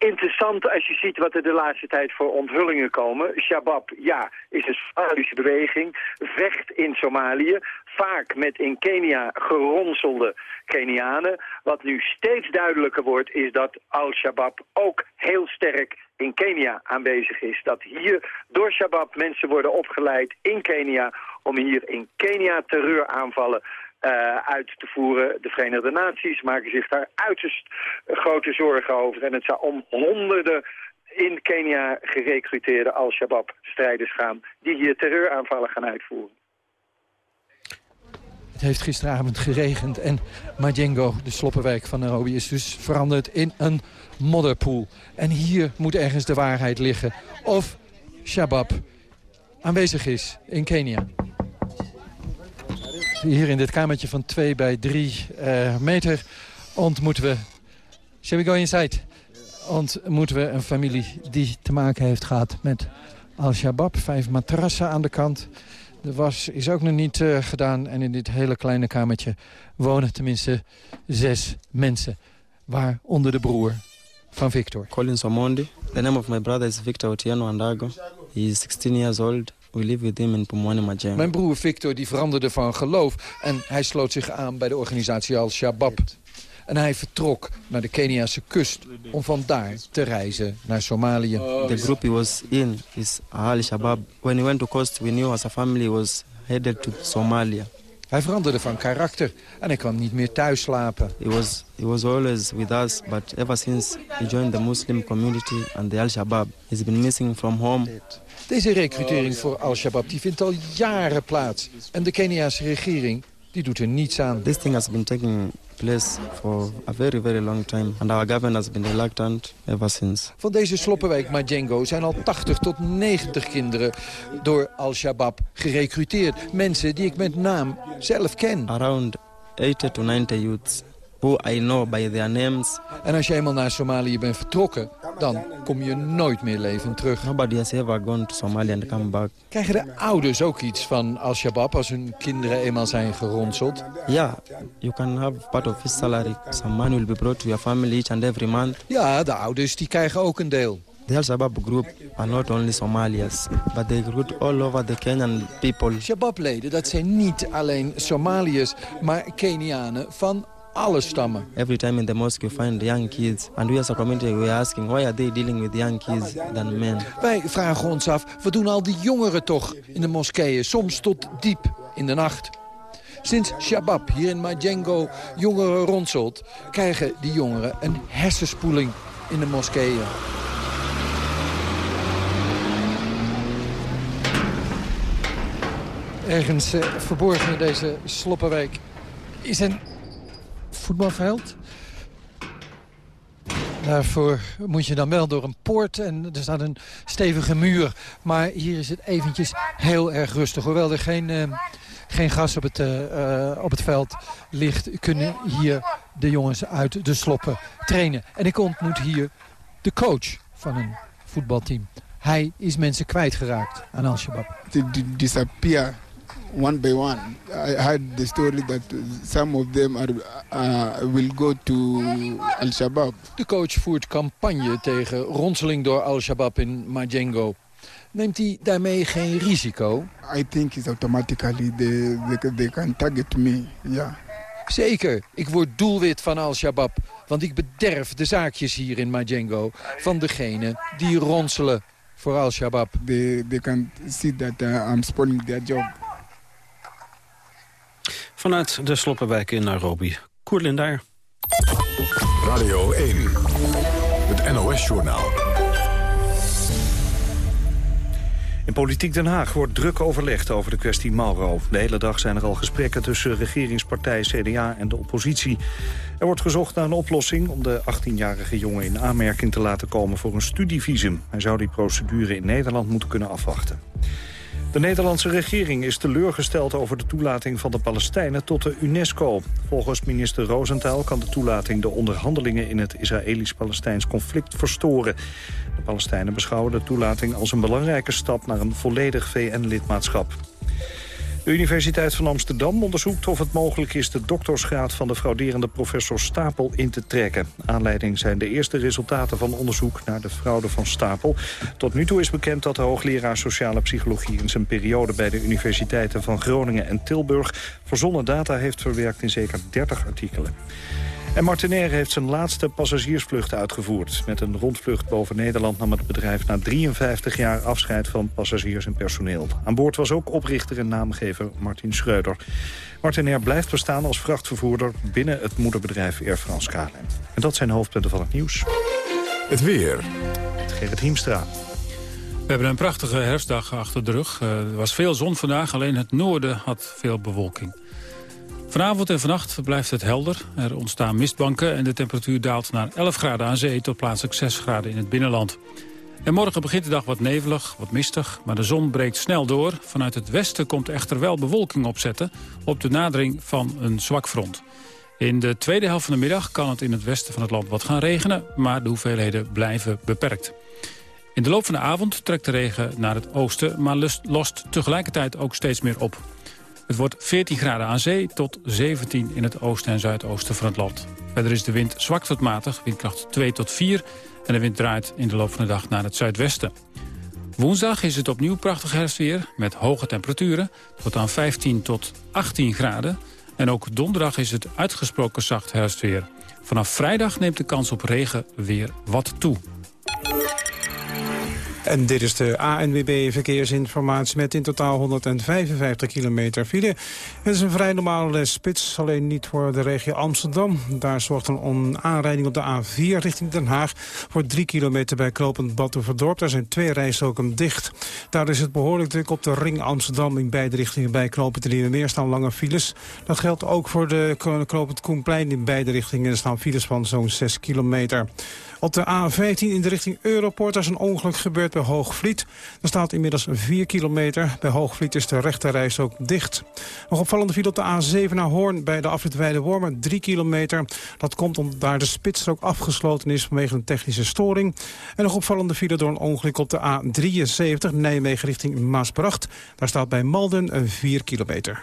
Interessant als je ziet wat er de laatste tijd voor onthullingen komen. Shabab, ja, is een Somalische beweging, vecht in Somalië, vaak met in Kenia geronselde Kenianen. Wat nu steeds duidelijker wordt, is dat Al-Shabaab ook heel sterk in Kenia aanwezig is. Dat hier door Shabab mensen worden opgeleid in Kenia om hier in Kenia terreuraanvallen uh, uit te voeren. De Verenigde Naties maken zich daar uiterst grote zorgen over. En het zou om honderden in Kenia gerecruiteerde Al-Shabaab-strijders gaan... die hier terreuraanvallen gaan uitvoeren. Het heeft gisteravond geregend en Majengo, de sloppenwijk van Nairobi... is dus veranderd in een modderpoel. En hier moet ergens de waarheid liggen. Of Shabab aanwezig is in Kenia. Hier in dit kamertje van 2 bij 3 uh, meter ontmoeten we... Shall we go inside? Ontmoeten we een familie die te maken heeft gehad met Al-Shabaab. Vijf matrassen aan de kant. De was is ook nog niet uh, gedaan. En in dit hele kleine kamertje wonen tenminste zes mensen. Waaronder de broer van Victor. Collins Omondi. The name of my brother is Victor Otieno Andago. He is 16 years old. We live with him in Pumwani Majengo. Mijn broer Victor die veranderde van geloof en hij sloot zich aan bij de organisatie Al-Shabaab. En hij vertrok naar de Keniaanse kust om vandaar te reizen naar Somalië. The group he was in is Al-Shabaab. When he went to coast, we knew as a family was headed to Somalia. Hij veranderde van karakter en hij kwam niet meer thuis slapen. He was, he was always with us, but ever since he joined the Muslim community and the Al-Shabaab, he's been missing from home. Deze recrutering voor Al-Shabaab vindt al jaren plaats. En de Keniaanse regering die doet er niets aan. This thing has been taking place for a very, very long time. And our government has been reluctant ever since. Van deze sloppenwijk Majengo zijn al 80 tot 90 kinderen door Al-Shabaab gerecruiteerd. Mensen die ik met naam zelf ken. Around 80 to 90 youths who I know by their names. En als je eenmaal naar Somalië bent vertrokken, dan kom je nooit meer levend terug. Nobody has ever gone to Somalia and come back. Krijgen de ouders ook iets van Al-Shabaab als hun kinderen eenmaal zijn geronseld? Ja, you can have part of his salary. Some money will be brought to your family each and every month. Ja, de ouders die krijgen ook een deel. The Al-Shabaab group are not only Somalians, but they recruit all over the Kenyan people. Shabab-leden, dat zijn niet alleen Somaliërs, maar Kenianen van alle stammen. Every time in the mosque you find young kids. And we as a community we are asking why are they dealing with young kids than men? Wij vragen ons af, wat doen al die jongeren toch in de moskeeën? Soms tot diep in de nacht. Sinds Shabab hier in Majengo jongeren rondselt... krijgen die jongeren een hersenspoeling in de moskeeën. Ergens eh, verborgen in deze sloppenwijk is een voetbalveld. Daarvoor moet je dan wel door een poort en er staat een stevige muur. Maar hier is het eventjes heel erg rustig. Hoewel er geen, eh, geen gas op het, eh, eh, op het veld ligt... kunnen hier de jongens uit de sloppen trainen. En ik ontmoet hier de coach van een voetbalteam. Hij is mensen kwijtgeraakt aan Al-Shabaab. Disappear one by one. I heard the story that some of them are, uh, will go to Al-Shabaab. De coach voert campagne tegen ronseling door Al-Shabaab in Majengo. Neemt hij daarmee geen risico? I think it's automatically they, they, they can target me, yeah. Zeker, ik word doelwit van Al-Shabaab. Want ik bederf de zaakjes hier in Majengo van degene die ronselen voor Al-Shabaab. They, they can see that uh, I'm spoiling their job. Vanuit de Sloppenwijk in Nairobi. Koerlin daar. Radio 1, het NOS-journaal. In Politiek Den Haag wordt druk overlegd over de kwestie Mauro. De hele dag zijn er al gesprekken tussen regeringspartij CDA en de oppositie. Er wordt gezocht naar een oplossing om de 18-jarige jongen in aanmerking te laten komen voor een studievisum. Hij zou die procedure in Nederland moeten kunnen afwachten. De Nederlandse regering is teleurgesteld over de toelating van de Palestijnen tot de UNESCO. Volgens minister Rosenthal kan de toelating de onderhandelingen in het Israëlisch-Palestijns conflict verstoren. De Palestijnen beschouwen de toelating als een belangrijke stap naar een volledig VN-lidmaatschap. De Universiteit van Amsterdam onderzoekt of het mogelijk is... de doktorsgraad van de frauderende professor Stapel in te trekken. Aanleiding zijn de eerste resultaten van onderzoek naar de fraude van Stapel. Tot nu toe is bekend dat de hoogleraar sociale psychologie... in zijn periode bij de universiteiten van Groningen en Tilburg... verzonnen data heeft verwerkt in zeker 30 artikelen. En Martinair heeft zijn laatste passagiersvlucht uitgevoerd. Met een rondvlucht boven Nederland nam het bedrijf na 53 jaar afscheid van passagiers en personeel. Aan boord was ook oprichter en naamgever Martin Schreuder. Martinair blijft bestaan als vrachtvervoerder binnen het moederbedrijf Air France KLM. En dat zijn hoofdpunten van het nieuws. Het weer. Gerrit Hiemstra. We hebben een prachtige herfstdag achter de rug. Uh, er was veel zon vandaag, alleen het noorden had veel bewolking. Vanavond en vannacht blijft het helder. Er ontstaan mistbanken en de temperatuur daalt naar 11 graden aan zee... tot plaatselijk 6 graden in het binnenland. En morgen begint de dag wat nevelig, wat mistig, maar de zon breekt snel door. Vanuit het westen komt echter wel bewolking opzetten... op de nadering van een zwak front. In de tweede helft van de middag kan het in het westen van het land wat gaan regenen... maar de hoeveelheden blijven beperkt. In de loop van de avond trekt de regen naar het oosten... maar lost tegelijkertijd ook steeds meer op. Het wordt 14 graden aan zee tot 17 in het oosten en zuidoosten van het land. Verder is de wind zwak tot matig, windkracht 2 tot 4... en de wind draait in de loop van de dag naar het zuidwesten. Woensdag is het opnieuw prachtig herfstweer met hoge temperaturen... tot aan 15 tot 18 graden. En ook donderdag is het uitgesproken zacht herfstweer. Vanaf vrijdag neemt de kans op regen weer wat toe. En dit is de ANWB Verkeersinformatie met in totaal 155 kilometer file. Het is een vrij normale spits, alleen niet voor de regio Amsterdam. Daar zorgt een aanrijding op de A4 richting Den Haag... voor 3 kilometer bij Klopend Batuverdorp. Daar zijn twee rijstroken dicht. Daar is het behoorlijk druk op de ring Amsterdam... in beide richtingen bij Klopend en Meer staan lange files. Dat geldt ook voor de Klopend Koenplein in beide richtingen. Er staan files van zo'n 6 kilometer. Op de A15 in de richting Europort is een ongeluk gebeurd bij Hoogvliet. Er staat inmiddels 4 kilometer. Bij Hoogvliet is de rechterreis ook dicht. Nog opvallende file op de A7 naar Hoorn bij de afrit Weide-Wormer. 3 kilometer. Dat komt omdat daar de spitsstrook afgesloten is vanwege een technische storing. En nog opvallende file door een ongeluk op de A73 Nijmegen richting Maasbracht. Daar staat bij Malden een 4 kilometer.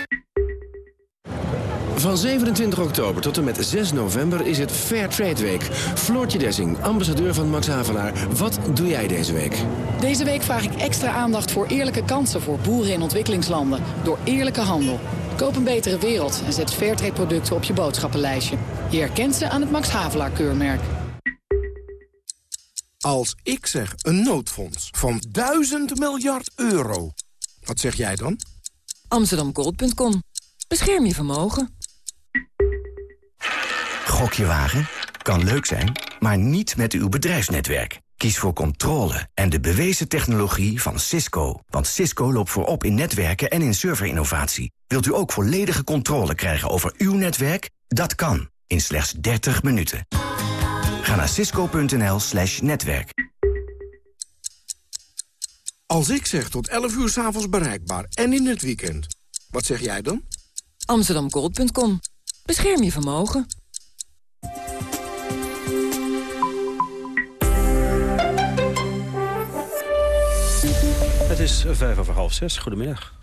Van 27 oktober tot en met 6 november is het Fair Trade Week. Floortje Dessing, ambassadeur van Max Havelaar. Wat doe jij deze week? Deze week vraag ik extra aandacht voor eerlijke kansen voor boeren in ontwikkelingslanden. Door eerlijke handel. Koop een betere wereld en zet Fairtrade producten op je boodschappenlijstje. Je herkent ze aan het Max Havelaar keurmerk. Als ik zeg een noodfonds van 1000 miljard euro, wat zeg jij dan? Amsterdamgold.com. Bescherm je vermogen. Gokje wagen? Kan leuk zijn, maar niet met uw bedrijfsnetwerk. Kies voor controle en de bewezen technologie van Cisco. Want Cisco loopt voorop in netwerken en in serverinnovatie. Wilt u ook volledige controle krijgen over uw netwerk? Dat kan, in slechts 30 minuten. Ga naar cisco.nl slash netwerk. Als ik zeg tot 11 uur s'avonds bereikbaar en in het weekend, wat zeg jij dan? Amsterdamgold.com. Bescherm je vermogen. Het is vijf over half zes. Goedemiddag.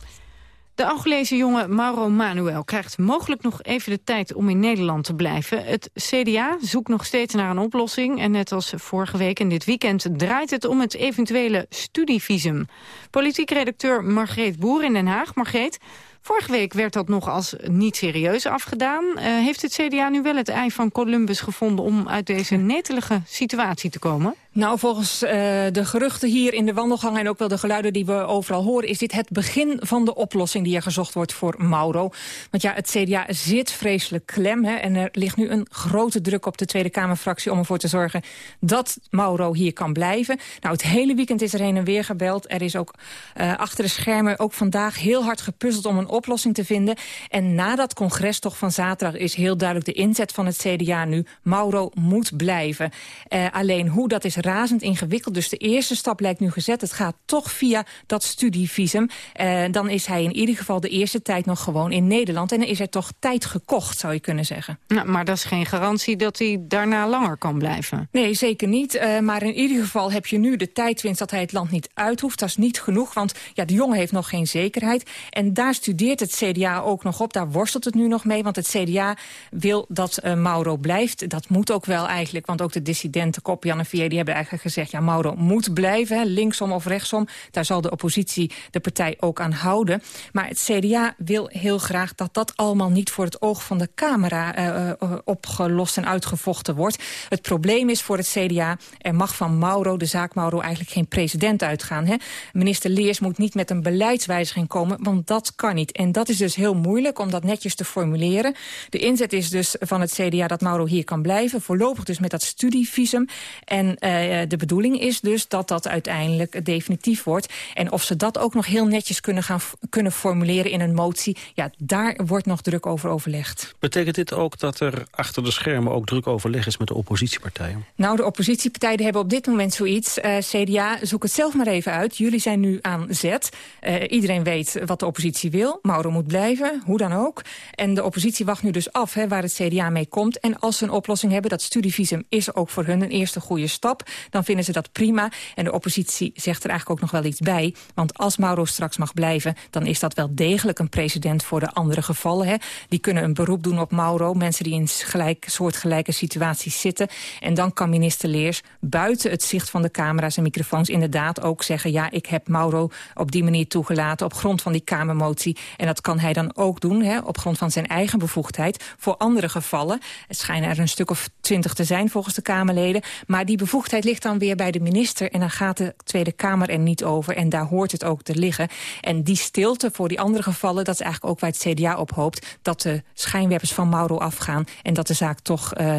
De Angolese jongen Mauro Manuel krijgt mogelijk nog even de tijd om in Nederland te blijven. Het CDA zoekt nog steeds naar een oplossing. En net als vorige week en dit weekend draait het om het eventuele studievisum. Politiek redacteur Margreet Boer in Den Haag. Margreet, Vorige week werd dat nog als niet serieus afgedaan. Uh, heeft het CDA nu wel het ei van Columbus gevonden om uit deze netelige situatie te komen? Nou, volgens uh, de geruchten hier in de wandelgang en ook wel de geluiden die we overal horen... is dit het begin van de oplossing die er gezocht wordt voor Mauro. Want ja, het CDA zit vreselijk klem. Hè, en er ligt nu een grote druk op de Tweede Kamerfractie... om ervoor te zorgen dat Mauro hier kan blijven. Nou, het hele weekend is er heen en weer gebeld. Er is ook uh, achter de schermen ook vandaag heel hard gepuzzeld om een oplossing te vinden. En na dat congres toch van zaterdag is heel duidelijk de inzet van het CDA nu. Mauro moet blijven. Uh, alleen hoe, dat is razend ingewikkeld. Dus de eerste stap lijkt nu gezet. Het gaat toch via dat studievisum. Uh, dan is hij in ieder geval de eerste tijd nog gewoon in Nederland. En dan is er toch tijd gekocht, zou je kunnen zeggen. Nou, maar dat is geen garantie dat hij daarna langer kan blijven. Nee, zeker niet. Uh, maar in ieder geval heb je nu de tijdwinst dat hij het land niet uit hoeft. Dat is niet genoeg, want ja, de jongen heeft nog geen zekerheid. En daar studeert het CDA ook nog op. Daar worstelt het nu nog mee, want het CDA wil dat uh, Mauro blijft. Dat moet ook wel eigenlijk, want ook de dissidenten Kop, Jan en Vier... die hebben eigenlijk gezegd, ja, Mauro moet blijven, linksom of rechtsom. Daar zal de oppositie de partij ook aan houden. Maar het CDA wil heel graag dat dat allemaal niet voor het oog van de camera uh, uh, opgelost en uitgevochten wordt. Het probleem is voor het CDA, er mag van Mauro, de zaak Mauro, eigenlijk geen president uitgaan. Hè. Minister Leers moet niet met een beleidswijziging komen, want dat kan niet. En dat is dus heel moeilijk om dat netjes te formuleren. De inzet is dus van het CDA dat Mauro hier kan blijven. Voorlopig dus met dat studievisum. En uh, de bedoeling is dus dat dat uiteindelijk definitief wordt. En of ze dat ook nog heel netjes kunnen, gaan, kunnen formuleren in een motie... ja, daar wordt nog druk over overlegd. Betekent dit ook dat er achter de schermen ook druk overleg is met de oppositiepartijen? Nou, de oppositiepartijen hebben op dit moment zoiets. Uh, CDA, zoek het zelf maar even uit. Jullie zijn nu aan zet. Uh, iedereen weet wat de oppositie wil. Mauro moet blijven, hoe dan ook. En de oppositie wacht nu dus af hè, waar het CDA mee komt. En als ze een oplossing hebben, dat studievisum is ook voor hun een eerste goede stap. Dan vinden ze dat prima. En de oppositie zegt er eigenlijk ook nog wel iets bij. Want als Mauro straks mag blijven, dan is dat wel degelijk een precedent voor de andere gevallen. Hè. Die kunnen een beroep doen op Mauro. Mensen die in gelijk, soortgelijke situaties zitten. En dan kan minister Leers buiten het zicht van de camera's en microfoons inderdaad ook zeggen... ja, ik heb Mauro op die manier toegelaten op grond van die Kamermotie. En dat kan hij dan ook doen, hè, op grond van zijn eigen bevoegdheid. Voor andere gevallen, het schijnen er een stuk of twintig te zijn volgens de Kamerleden... maar die bevoegdheid ligt dan weer bij de minister... en dan gaat de Tweede Kamer er niet over en daar hoort het ook te liggen. En die stilte voor die andere gevallen, dat is eigenlijk ook waar het CDA op hoopt... dat de schijnwerpers van Mauro afgaan en dat de zaak toch... Uh,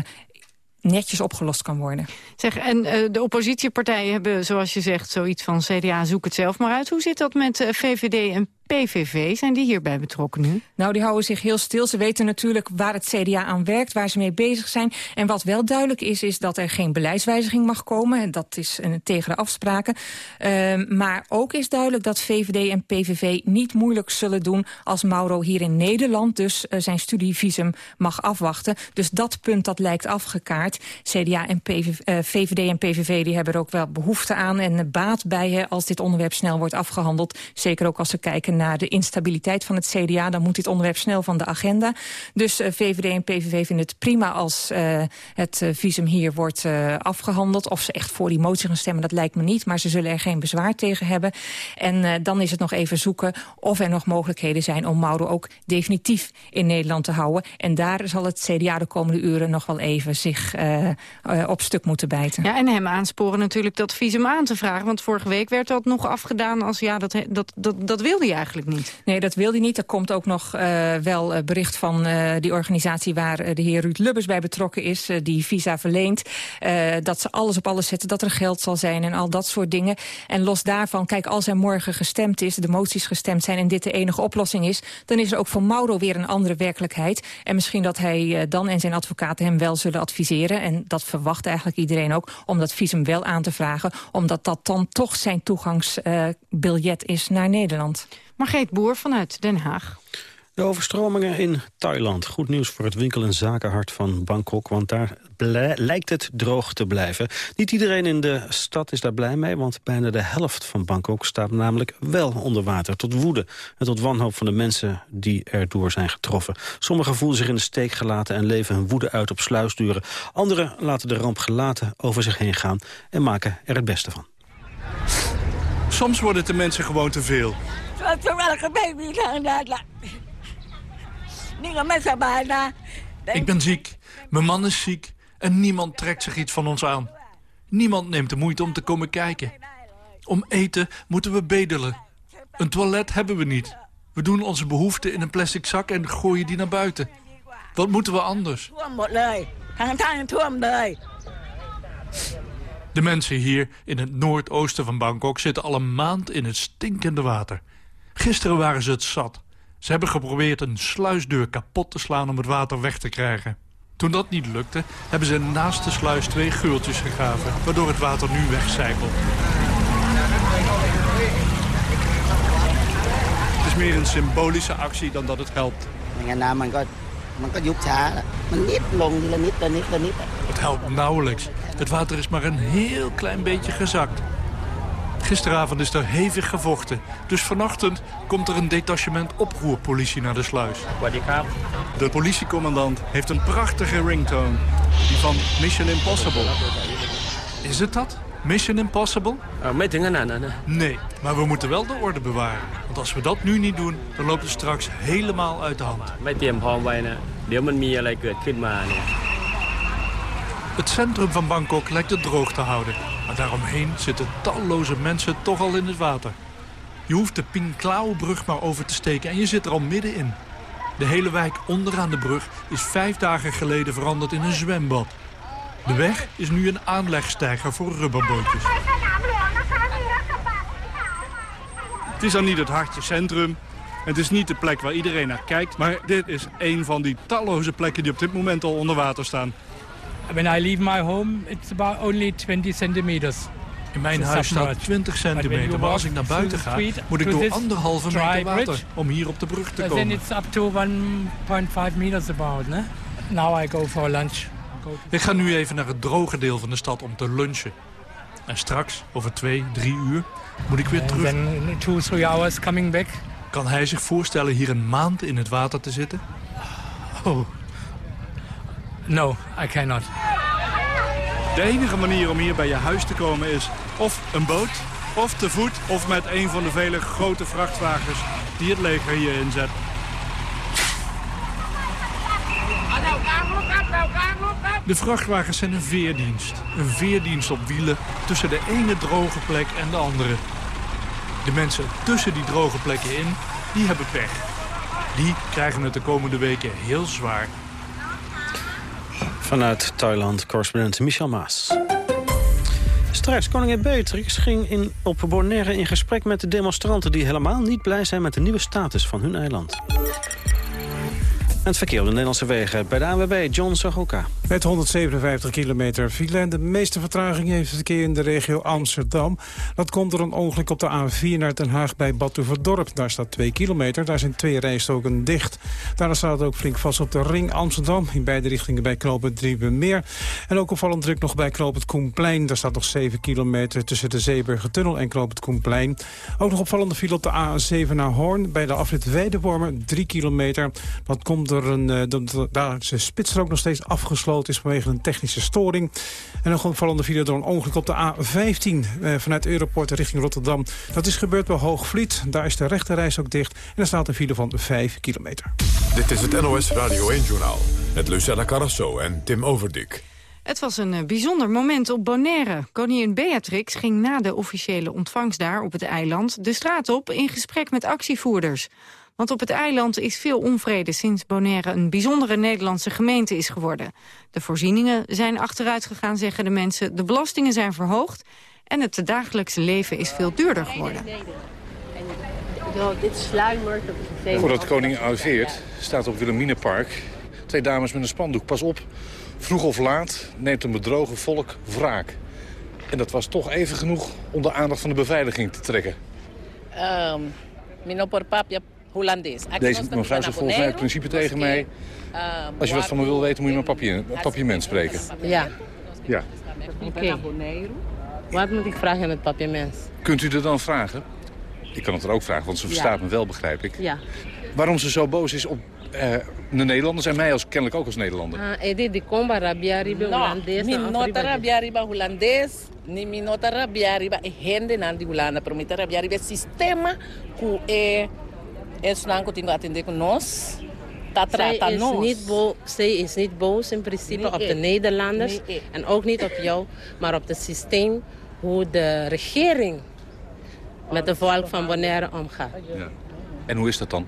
netjes opgelost kan worden. Zeg, en uh, de oppositiepartijen hebben, zoals je zegt, zoiets van CDA zoek het zelf maar uit. Hoe zit dat met uh, VVD en PVV, zijn die hierbij betrokken nu? Nou, die houden zich heel stil. Ze weten natuurlijk waar het CDA aan werkt, waar ze mee bezig zijn. En wat wel duidelijk is, is dat er geen beleidswijziging mag komen. Dat is een, tegen de afspraken. Uh, maar ook is duidelijk dat VVD en PVV niet moeilijk zullen doen... als Mauro hier in Nederland dus uh, zijn studievisum mag afwachten. Dus dat punt dat lijkt afgekaart. CDA en PVV, uh, VVD en PVV die hebben er ook wel behoefte aan... en baat bij hè, als dit onderwerp snel wordt afgehandeld. Zeker ook als ze kijken naar de instabiliteit van het CDA... dan moet dit onderwerp snel van de agenda. Dus uh, VVD en PVV vinden het prima als uh, het uh, visum hier wordt afgehandeld. Of ze echt voor die motie gaan stemmen, dat lijkt me niet. Maar ze zullen er geen bezwaar tegen hebben. En dan is het nog even zoeken of er nog mogelijkheden zijn... om Mauro ook definitief in Nederland te houden. En daar zal het CDA de komende uren nog wel even zich op stuk moeten bijten. Ja, en hem aansporen natuurlijk dat visum aan te vragen. Want vorige week werd dat nog afgedaan als ja, dat, dat, dat, dat wilde hij eigenlijk niet. Nee, dat wilde hij niet. Er komt ook nog uh, wel bericht van uh, die organisatie waar de heer Ruud Lubbers bij betrokken is. Die visa verleent. Dat ze alles op alles zetten. Dat er geld zal zijn en al dat soort dingen. En los daarvan, kijk, als er morgen gestemd is, de moties gestemd zijn en dit de enige oplossing is, dan is er ook voor Mauro weer een andere werkelijkheid. En misschien dat hij dan en zijn advocaten hem wel zullen adviseren. En dat verwacht eigenlijk iedereen ook, om dat visum wel aan te vragen. Omdat dat dan toch zijn toegangsbiljet is naar Nederland. Margreet Boer vanuit Den Haag. De overstromingen in Thailand. Goed nieuws voor het winkel- en zakenhart van Bangkok... want daar lijkt het droog te blijven. Niet iedereen in de stad is daar blij mee... want bijna de helft van Bangkok staat namelijk wel onder water. Tot woede en tot wanhoop van de mensen die erdoor zijn getroffen. Sommigen voelen zich in de steek gelaten... en leven hun woede uit op sluisduren. Anderen laten de ramp gelaten over zich heen gaan... en maken er het beste van. Soms worden de mensen gewoon te veel. Ik ben ziek, mijn man is ziek en niemand trekt zich iets van ons aan. Niemand neemt de moeite om te komen kijken. Om eten moeten we bedelen. Een toilet hebben we niet. We doen onze behoeften in een plastic zak en gooien die naar buiten. Wat moeten we anders? De mensen hier in het noordoosten van Bangkok zitten al een maand in het stinkende water. Gisteren waren ze het zat. Ze hebben geprobeerd een sluisdeur kapot te slaan om het water weg te krijgen. Toen dat niet lukte, hebben ze naast de sluis twee geurtjes gegraven... waardoor het water nu wegcijpelt. Het is meer een symbolische actie dan dat het helpt. Het helpt nauwelijks. Het water is maar een heel klein beetje gezakt. Gisteravond is er hevig gevochten. Dus vanochtend komt er een detachement oproerpolitie naar de sluis. De politiecommandant heeft een prachtige ringtone. Die van Mission Impossible. Is het dat? Mission Impossible? Nee, maar we moeten wel de orde bewaren. Want als we dat nu niet doen, dan loopt het straks helemaal uit de hand. Het centrum van Bangkok lijkt het droog te houden. Maar daaromheen zitten talloze mensen toch al in het water. Je hoeft de Pinklao-brug maar over te steken en je zit er al middenin. De hele wijk onderaan de brug is vijf dagen geleden veranderd in een zwembad. De weg is nu een aanlegstijger voor rubberbootjes. Het is dan niet het hartje centrum. Het is niet de plek waar iedereen naar kijkt. Maar dit is een van die talloze plekken die op dit moment al onder water staan. When I leave my home, it's about only 20 centimeters. In mijn huis staat 20 centimeter, maar als ik naar buiten ga, moet ik door anderhalve meter water om hier op de brug te komen. Then it's up to 1.5 meters about. Ne? Now I go for lunch. Ik ga nu even naar het droge deel van de stad om te lunchen. En straks, over twee, drie uur, moet ik weer terug. Then two, three hours coming back. Kan hij zich voorstellen hier een maand in het water te zitten? Oh. No, I cannot. De enige manier om hier bij je huis te komen is of een boot, of te voet, of met een van de vele grote vrachtwagens die het leger hier inzet. De vrachtwagens zijn een veerdienst. Een veerdienst op wielen tussen de ene droge plek en de andere. De mensen tussen die droge plekken in, die hebben pech. Die krijgen het de komende weken heel zwaar. Vanuit Thailand, correspondent Michel Maas. Straks, koningin Beatrix ging in, op Bonaire in gesprek met de demonstranten... die helemaal niet blij zijn met de nieuwe status van hun eiland het verkeer op de Nederlandse wegen bij de ANWB, John Sagoka. Met 157 kilometer file. De meeste vertraging heeft het verkeer in de regio Amsterdam. Dat komt door een ongeluk op de A4 naar Den Haag bij Badhoevedorp. Daar staat 2 kilometer, daar zijn twee rijstoken dicht. Daar staat het ook flink vast op de ring Amsterdam. In beide richtingen bij Knoopend meer. En ook opvallend druk nog bij Knoopend Koenplein. Daar staat nog 7 kilometer tussen de Zeeburgertunnel en Knoopend Koenplein. Ook nog opvallende file op de A7 naar Hoorn. Bij de afrit Weidewormen 3 kilometer. Dat komt door een, uh, de dagelijkse spitsrook nog steeds afgesloten is vanwege een technische storing. En een opvallende video door een ongeluk op de A15 eh, vanuit Europort richting Rotterdam. Dat is gebeurd bij Hoogvliet. Daar is de rechterreis ook dicht en er staat een file van 5 kilometer. Dit is het NOS Radio 1-journaal met Lucella Carrasso en Tim Overdik. Het was een eh, bijzonder moment op Bonaire. Koningin Beatrix ging na de officiële ontvangst daar op het eiland... de straat op in gesprek met actievoerders. Want op het eiland is veel onvrede sinds Bonaire een bijzondere Nederlandse gemeente is geworden. De voorzieningen zijn achteruit gegaan, zeggen de mensen. De belastingen zijn verhoogd en het dagelijkse leven is veel duurder geworden. dit sluimert. Voordat koning arriveert, staat op Wilhelminapark twee dames met een spandoek. Pas op, vroeg of laat neemt een bedrogen volk wraak. En dat was toch even genoeg om de aandacht van de beveiliging te trekken. Um, Hollandees. Deze mevrouw zegt volgens mij het principe tegen mij... Ehm, als je wat van me wil weten, moet je mijn papier, spreken. Ja. Ja. Oké. Wat moet ik vragen aan het papiermens? Kunt u er dan vragen? Ik kan het er ook vragen, want ze verstaat me wel, begrijp ik. Ja. Waarom ze zo boos is op uh, de Nederlanders en mij als, kennelijk ook als Nederlander. Ah, edi di komba rabia ribe Hollandees. Min nota rabia riba Hollandees. Ni min nota rabia riba e hende nan di Hollanda. Promita rabia riba sistema ku e is lang continu atender. Dat zij is, niet boos, zij is niet boos in principe op de Nederlanders. En ook niet op jou, maar op het systeem hoe de regering met de volk van Bonaire omgaat. Ja. En hoe is dat dan?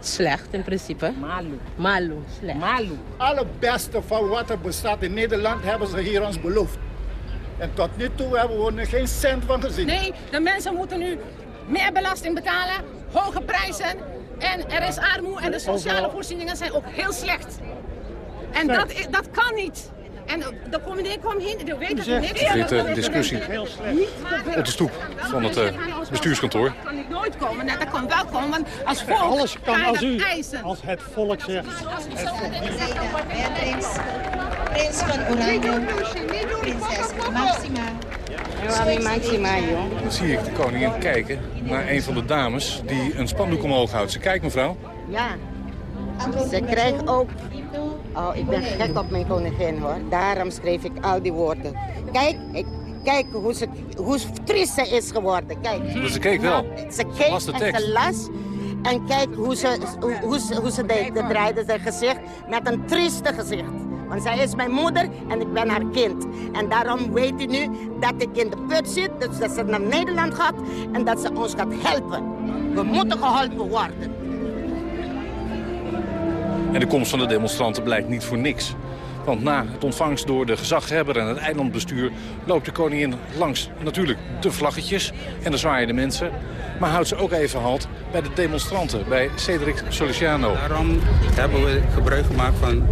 Slecht in principe. Malu. Malu, slecht. Malu. Alle beste van wat er bestaat in Nederland hebben ze hier ons beloofd. En tot nu toe hebben we er geen cent van gezien. Nee, de mensen moeten nu meer belasting betalen hoge prijzen en er is armoede en de sociale voorzieningen zijn ook heel slecht. En dat, dat kan niet. En de comité kwam hier, de weet dat niks. Dit uh, discussie op de stoep van het uh, bestuurskantoor. Dat kan niet nooit komen, dat kan wel komen, want als volk Alles kan als u, eisen. als het volk zegt. Prins van Oranje, prinses Maxima. Dan zie ik de koningin kijken naar een van de dames die een spandoek omhoog houdt. Ze kijkt, mevrouw. Ja, ze krijgt ook... Oh, ik ben gek op mijn koningin, hoor. Daarom schreef ik al die woorden. Kijk, ik, kijk hoe, ze, hoe triest ze is geworden. Kijk. Dus ze keek wel. Ze keek en ze las. En kijk hoe ze, hoe, hoe ze, hoe ze deed. Ze draaide zijn gezicht met een trieste gezicht. Want zij is mijn moeder en ik ben haar kind. En daarom weet u nu dat ik in de put zit, dus dat ze naar Nederland gaat en dat ze ons gaat helpen. We moeten geholpen worden. En de komst van de demonstranten blijkt niet voor niks. Want na het ontvangst door de gezaghebber en het eilandbestuur... loopt de koningin langs natuurlijk de vlaggetjes en de zwaaiende mensen... maar houdt ze ook even halt bij de demonstranten, bij Cedric Soliciano. Daarom hebben we gebruik gemaakt van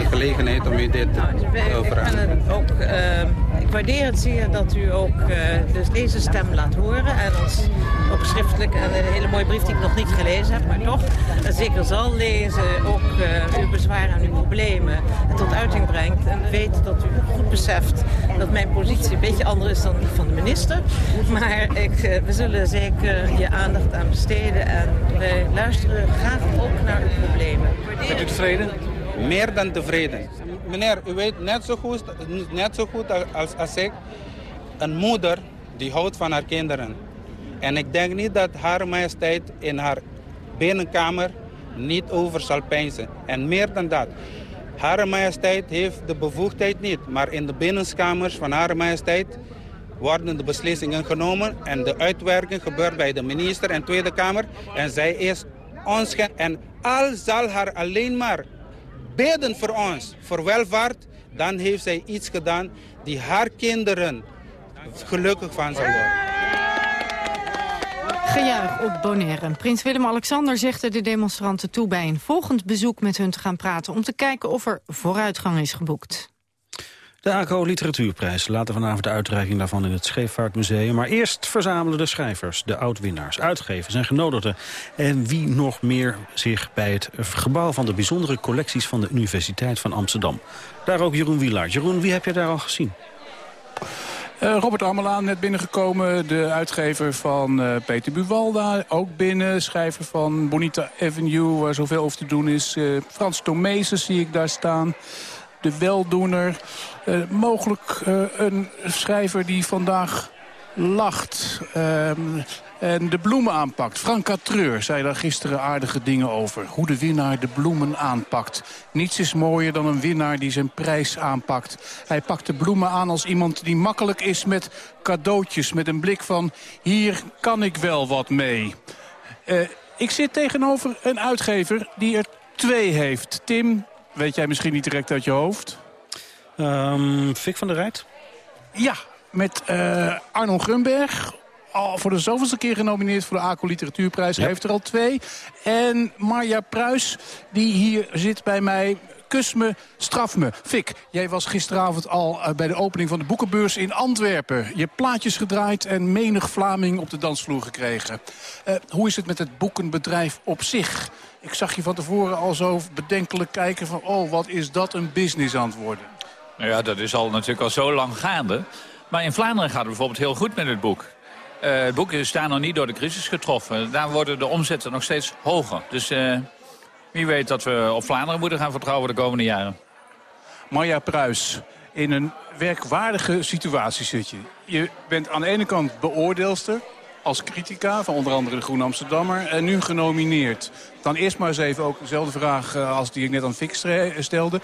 de gelegenheid om u dit te vragen. Ook, uh, ik waardeer het zeer dat u ook uh, dus deze stem laat horen. En ons ook schriftelijk een hele mooie brief die ik nog niet gelezen heb, maar toch zeker zal lezen. Ook uh, uw bezwaren en uw problemen tot uiting brengt. En weet dat u goed beseft dat mijn positie een beetje anders is dan die van de minister. Maar ik, we zullen zeker je aandacht aan besteden. En wij luisteren graag ook naar uw problemen. Bent u tevreden? Meer dan tevreden. Meneer, u weet net zo goed, net zo goed als, als ik, een moeder die houdt van haar kinderen. En ik denk niet dat haar majesteit in haar binnenkamer niet over zal peinzen. En meer dan dat. Haar majesteit heeft de bevoegdheid niet, maar in de binnenkamers van haar majesteit worden de beslissingen genomen en de uitwerking gebeurt bij de minister en Tweede Kamer. En zij is ons en al zal haar alleen maar bidden voor ons, voor welvaart, dan heeft zij iets gedaan die haar kinderen gelukkig van zal worden. Gejuich op Bonaire. Prins Willem-Alexander zegde de demonstranten toe bij een volgend bezoek met hun te gaan praten... om te kijken of er vooruitgang is geboekt. De ACO Literatuurprijs laten vanavond de uitreiking daarvan in het Scheepvaartmuseum. Maar eerst verzamelen de schrijvers, de oud-winnaars, uitgevers en genodigden. En wie nog meer zich bij het gebouw van de bijzondere collecties van de Universiteit van Amsterdam. Daar ook Jeroen Wielaert. Jeroen, wie heb je daar al gezien? Uh, Robert Ammelaan, net binnengekomen. De uitgever van uh, Peter Buwalda, ook binnen. Schrijver van Bonita Avenue, waar zoveel over te doen is. Uh, Frans Tomezen zie ik daar staan. De weldoener. mogelijk een schrijver die vandaag lacht. Ehm, en de bloemen aanpakt. Frank Catreur zei daar gisteren aardige dingen over. Hoe de winnaar de bloemen aanpakt. Niets is mooier dan een winnaar die zijn prijs aanpakt. Hij pakt de bloemen aan als iemand die makkelijk is met cadeautjes. Met een blik van, hier kan ik wel wat mee. Uh, ik zit tegenover een uitgever die er twee heeft. Tim, weet jij misschien niet direct uit je hoofd? Um, Fik van der Rijt? Ja, met uh, Arnon Grunberg al voor de zoveelste keer genomineerd voor de ACO Literatuurprijs. Hij heeft er al twee. En Marja Pruis, die hier zit bij mij. Kus me, straf me. Fik, jij was gisteravond al uh, bij de opening van de boekenbeurs in Antwerpen. Je hebt plaatjes gedraaid en menig Vlaming op de dansvloer gekregen. Uh, hoe is het met het boekenbedrijf op zich? Ik zag je van tevoren al zo bedenkelijk kijken van... oh, wat is dat een business aan het worden? Nou ja, dat is al natuurlijk al zo lang gaande. Maar in Vlaanderen gaat het bijvoorbeeld heel goed met het boek. Uh, boeken staan nog niet door de crisis getroffen. Daar worden de omzetten nog steeds hoger. Dus uh, wie weet dat we op Vlaanderen moeten gaan vertrouwen de komende jaren. Marja Pruis, in een werkwaardige situatie zit je. Je bent aan de ene kant beoordeelster als critica van onder andere de Groen Amsterdammer... en nu genomineerd. Dan eerst maar eens even ook dezelfde vraag eh, als die ik net aan Fix stelde.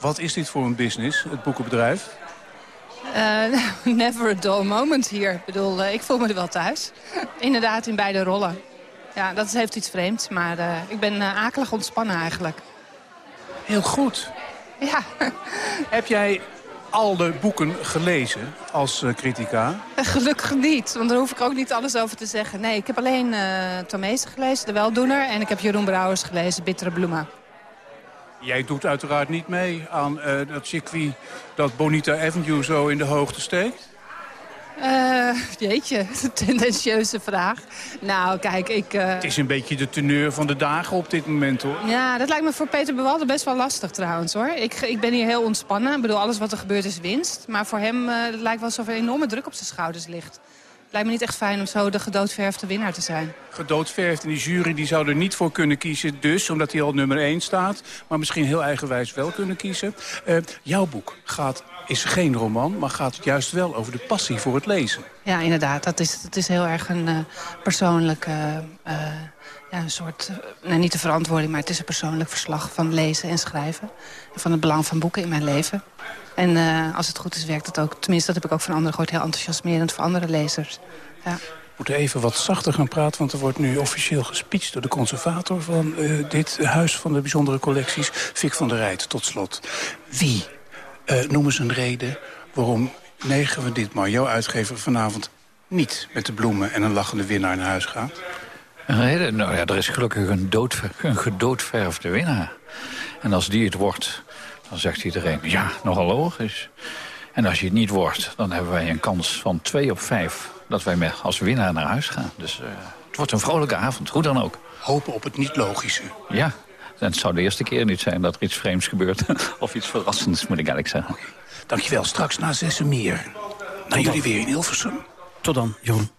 Wat is dit voor een business, het boekenbedrijf? Uh, never a dull moment hier. Ik bedoel, uh, ik voel me er wel thuis. Inderdaad, in beide rollen. Ja, dat heeft iets vreemds, maar uh, ik ben akelig ontspannen eigenlijk. Heel goed. Ja. Heb jij al de boeken gelezen als critica? Gelukkig niet, want daar hoef ik ook niet alles over te zeggen. Nee, ik heb alleen uh, Tomezen gelezen, De Weldoener. En ik heb Jeroen Brouwers gelezen, Bittere Bloemen. Jij doet uiteraard niet mee aan uh, dat circuit dat Bonita Avenue zo in de hoogte steekt? Uh, jeetje, tendentieuze vraag. Nou, kijk, ik... Uh... Het is een beetje de teneur van de dagen op dit moment, hoor. Ja, dat lijkt me voor Peter Bewalde best wel lastig trouwens, hoor. Ik, ik ben hier heel ontspannen. Ik bedoel, alles wat er gebeurt is winst. Maar voor hem uh, het lijkt wel alsof er enorme druk op zijn schouders ligt lijkt me niet echt fijn om zo de gedoodverfde winnaar te zijn. Gedoodverfd en die jury die zou er niet voor kunnen kiezen. Dus, omdat hij al nummer 1 staat. Maar misschien heel eigenwijs wel kunnen kiezen. Uh, jouw boek gaat, is geen roman, maar gaat juist wel over de passie voor het lezen. Ja, inderdaad. Dat is, dat is heel erg een uh, persoonlijke... Uh, ja, een soort, nou, niet de verantwoording, maar het is een persoonlijk verslag van lezen en schrijven. En van het belang van boeken in mijn leven. En uh, als het goed is, werkt het ook. Tenminste, dat heb ik ook van anderen gehoord. Heel enthousiasmerend voor andere lezers. Ja. We moeten even wat zachter gaan praten, want er wordt nu officieel gespeecht door de conservator van uh, dit huis van de bijzondere collecties, Fik van der Rijt, tot slot. Wie, uh, noem eens een reden waarom negen we dit maar jouw uitgever vanavond niet met de bloemen en een lachende winnaar naar huis gaat? Reden? Nou ja, er is gelukkig een, doodver, een gedoodverfde winnaar. En als die het wordt, dan zegt iedereen, ja, nogal logisch. En als je het niet wordt, dan hebben wij een kans van 2 op 5... dat wij met als winnaar naar huis gaan. Dus uh, het wordt een vrolijke avond, hoe dan ook. Hopen op het niet-logische. Ja, en het zou de eerste keer niet zijn dat er iets vreemds gebeurt. of iets verrassends, moet ik eigenlijk zeggen. Dankjewel, straks na zessen meer. Naar jullie weer in Hilversum. Tot dan, Jeroen.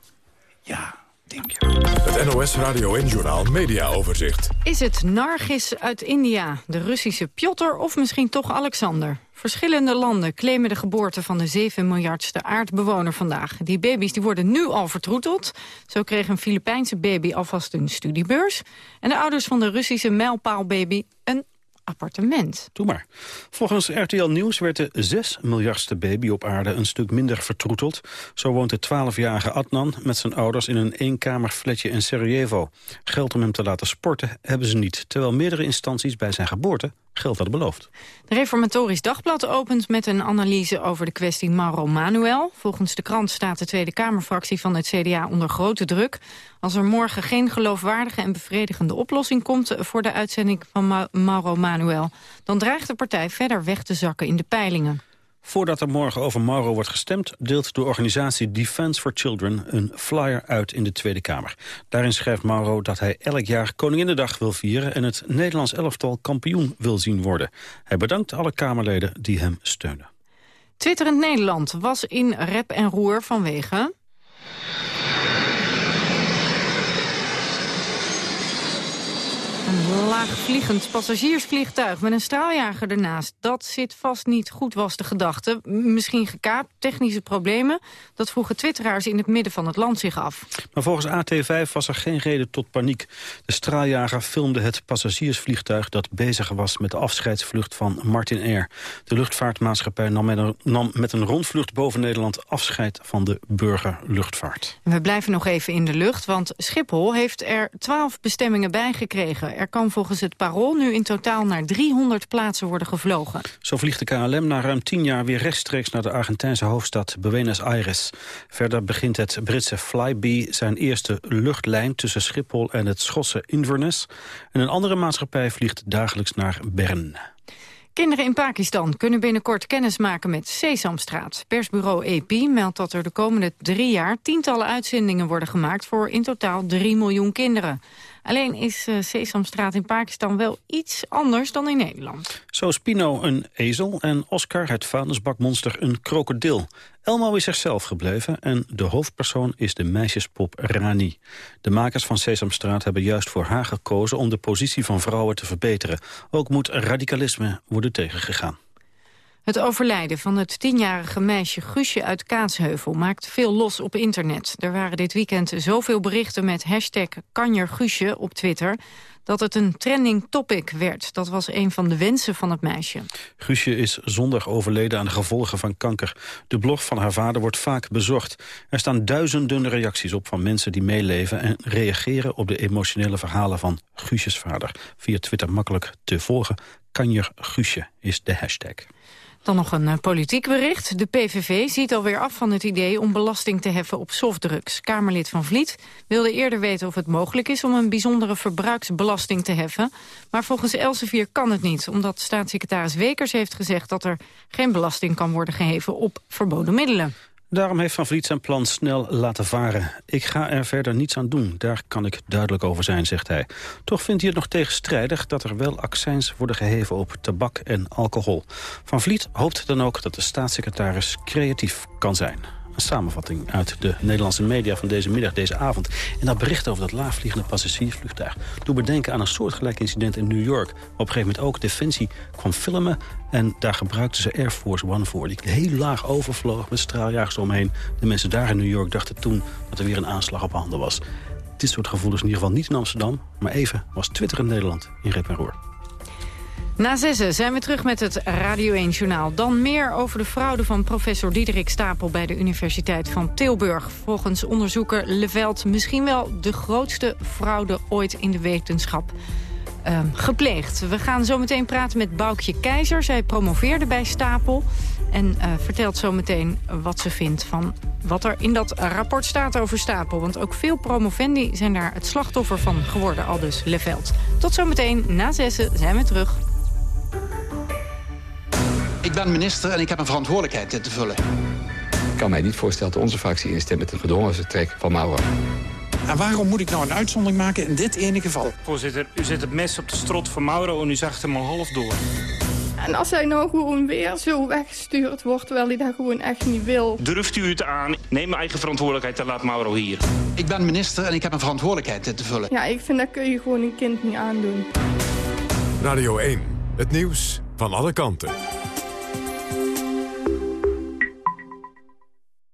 Ja. Het NOS Radio en Journal Media Overzicht. Is het Nargis uit India, de Russische Piotr of misschien toch Alexander? Verschillende landen claimen de geboorte van de 7 miljardste aardbewoner vandaag. Die baby's die worden nu al vertroeteld. Zo kreeg een Filipijnse baby alvast een studiebeurs. En de ouders van de Russische mijlpaalbaby een appartement. Doe maar. Volgens RTL Nieuws werd de 6 miljardste baby op aarde een stuk minder vertroeteld. Zo woont de 12-jarige Adnan met zijn ouders in een eenkamerfletje in Sarajevo. Geld om hem te laten sporten hebben ze niet, terwijl meerdere instanties bij zijn geboorte geld hadden beloofd. De Reformatorisch Dagblad opent met een analyse over de kwestie Mauro Manuel. Volgens de krant staat de Tweede Kamerfractie van het CDA onder grote druk. Als er morgen geen geloofwaardige en bevredigende oplossing komt voor de uitzending van Mauro Manuel, dan dreigt de partij verder weg te zakken in de peilingen. Voordat er morgen over Mauro wordt gestemd... deelt de organisatie Defence for Children een flyer uit in de Tweede Kamer. Daarin schrijft Mauro dat hij elk jaar Koninginnedag wil vieren... en het Nederlands elftal kampioen wil zien worden. Hij bedankt alle Kamerleden die hem steunen. Twitter in Nederland was in rep en roer vanwege... Een laagvliegend passagiersvliegtuig met een straaljager ernaast. Dat zit vast niet goed, was de gedachte. Misschien gekaapt, technische problemen. Dat vroegen twitteraars in het midden van het land zich af. Maar volgens AT5 was er geen reden tot paniek. De straaljager filmde het passagiersvliegtuig dat bezig was met de afscheidsvlucht van Martin Air. De luchtvaartmaatschappij nam met een, nam met een rondvlucht boven Nederland afscheid van de burgerluchtvaart. We blijven nog even in de lucht, want Schiphol heeft er twaalf bestemmingen bijgekregen. Er kan volgens het Parool nu in totaal naar 300 plaatsen worden gevlogen. Zo vliegt de KLM na ruim 10 jaar weer rechtstreeks naar de Argentijnse hoofdstad Buenos Aires. Verder begint het Britse Flybe zijn eerste luchtlijn tussen Schiphol en het Schotse Inverness. En een andere maatschappij vliegt dagelijks naar Bern. Kinderen in Pakistan kunnen binnenkort kennis maken met Sesamstraat. Persbureau AP meldt dat er de komende drie jaar tientallen uitzendingen worden gemaakt voor in totaal 3 miljoen kinderen. Alleen is uh, Sesamstraat in Pakistan wel iets anders dan in Nederland. Zo is Pino een ezel en Oscar, het vuilnisbakmonster, een krokodil. Elmo is zichzelf gebleven en de hoofdpersoon is de meisjespop Rani. De makers van Sesamstraat hebben juist voor haar gekozen om de positie van vrouwen te verbeteren. Ook moet radicalisme worden tegengegaan. Het overlijden van het tienjarige meisje Guusje uit Kaatsheuvel maakt veel los op internet. Er waren dit weekend zoveel berichten met hashtag kanjerguusje op Twitter dat het een trending topic werd. Dat was een van de wensen van het meisje. Guusje is zondag overleden aan de gevolgen van kanker. De blog van haar vader wordt vaak bezocht. Er staan duizenden reacties op van mensen die meeleven... en reageren op de emotionele verhalen van Guusjes vader. Via Twitter makkelijk te volgen. Kanjer Guusje is de hashtag. Dan nog een eh, politiek bericht. De PVV ziet alweer af van het idee om belasting te heffen op softdrugs. Kamerlid Van Vliet wilde eerder weten of het mogelijk is om een bijzondere verbruiksbelasting te heffen. Maar volgens Elsevier kan het niet, omdat staatssecretaris Wekers heeft gezegd dat er geen belasting kan worden geheven op verboden middelen. Daarom heeft Van Vliet zijn plan snel laten varen. Ik ga er verder niets aan doen, daar kan ik duidelijk over zijn, zegt hij. Toch vindt hij het nog tegenstrijdig dat er wel accijns worden geheven op tabak en alcohol. Van Vliet hoopt dan ook dat de staatssecretaris creatief kan zijn. Samenvatting uit de Nederlandse media van deze middag, deze avond. En dat bericht over dat laagvliegende passagiersvliegtuig. Doe bedenken aan een soortgelijk incident in New York. Op een gegeven moment ook Defensie kwam filmen. En daar gebruikten ze Air Force One voor. Die heel laag overvloog met straaljagers omheen. De mensen daar in New York dachten toen dat er weer een aanslag op handen was. Dit soort gevoelens in ieder geval niet in Amsterdam. Maar even was Twitter in Nederland in rep en roer. Na zessen zijn we terug met het Radio 1-journaal. Dan meer over de fraude van professor Diederik Stapel... bij de Universiteit van Tilburg. Volgens onderzoeker Leveld misschien wel de grootste fraude ooit in de wetenschap. Uh, gepleegd. We gaan zo meteen praten met Boukje Keizer. Zij promoveerde bij Stapel en uh, vertelt zo meteen wat ze vindt van wat er in dat rapport staat over Stapel. Want ook veel promovendi zijn daar het slachtoffer van geworden, al dus Leveld. Tot zometeen, na zessen zijn we terug. Ik ben minister en ik heb een verantwoordelijkheid te vullen. Ik kan mij niet voorstellen dat onze fractie instemt met een gedwongen vertrek van Mauro. En waarom moet ik nou een uitzondering maken in dit ene geval? Voorzitter, u zet het mes op de strot van Mauro en u zag hem al half door. En als hij nou gewoon weer zo weggestuurd wordt, terwijl hij dat gewoon echt niet wil. Durft u het aan? Neem mijn eigen verantwoordelijkheid en laat Mauro hier. Ik ben minister en ik heb een verantwoordelijkheid te vullen. Ja, ik vind dat kun je gewoon een kind niet aandoen. Radio 1, het nieuws van alle kanten.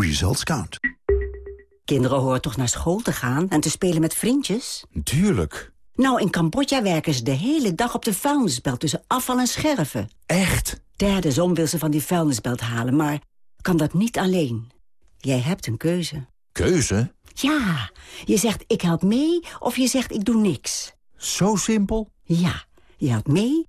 Results count. Kinderen horen toch naar school te gaan en te spelen met vriendjes? Tuurlijk. Nou, in Cambodja werken ze de hele dag op de vuilnisbelt tussen afval en scherven. Echt? Derde zon wil ze van die vuilnisbelt halen, maar kan dat niet alleen. Jij hebt een keuze. Keuze? Ja, je zegt ik help mee of je zegt ik doe niks. Zo simpel? Ja, je helpt mee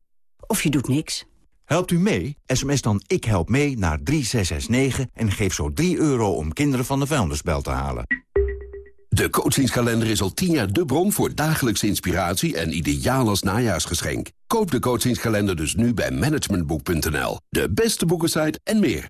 of je doet niks. Helpt u mee? SMS dan Ik Help Mee naar 3669 en geef zo 3 euro om kinderen van de vuilnisbel te halen. De coachingskalender is al 10 jaar de bron voor dagelijkse inspiratie en ideaal als najaarsgeschenk. Koop de coachingskalender dus nu bij managementboek.nl. De beste boekensite en meer.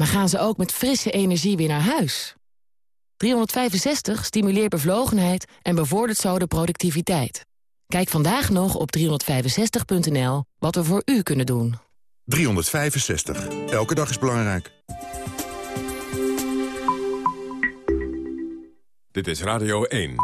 Maar gaan ze ook met frisse energie weer naar huis? 365 stimuleert bevlogenheid en bevordert zo de productiviteit. Kijk vandaag nog op 365.nl wat we voor u kunnen doen. 365. Elke dag is belangrijk. Dit is Radio 1.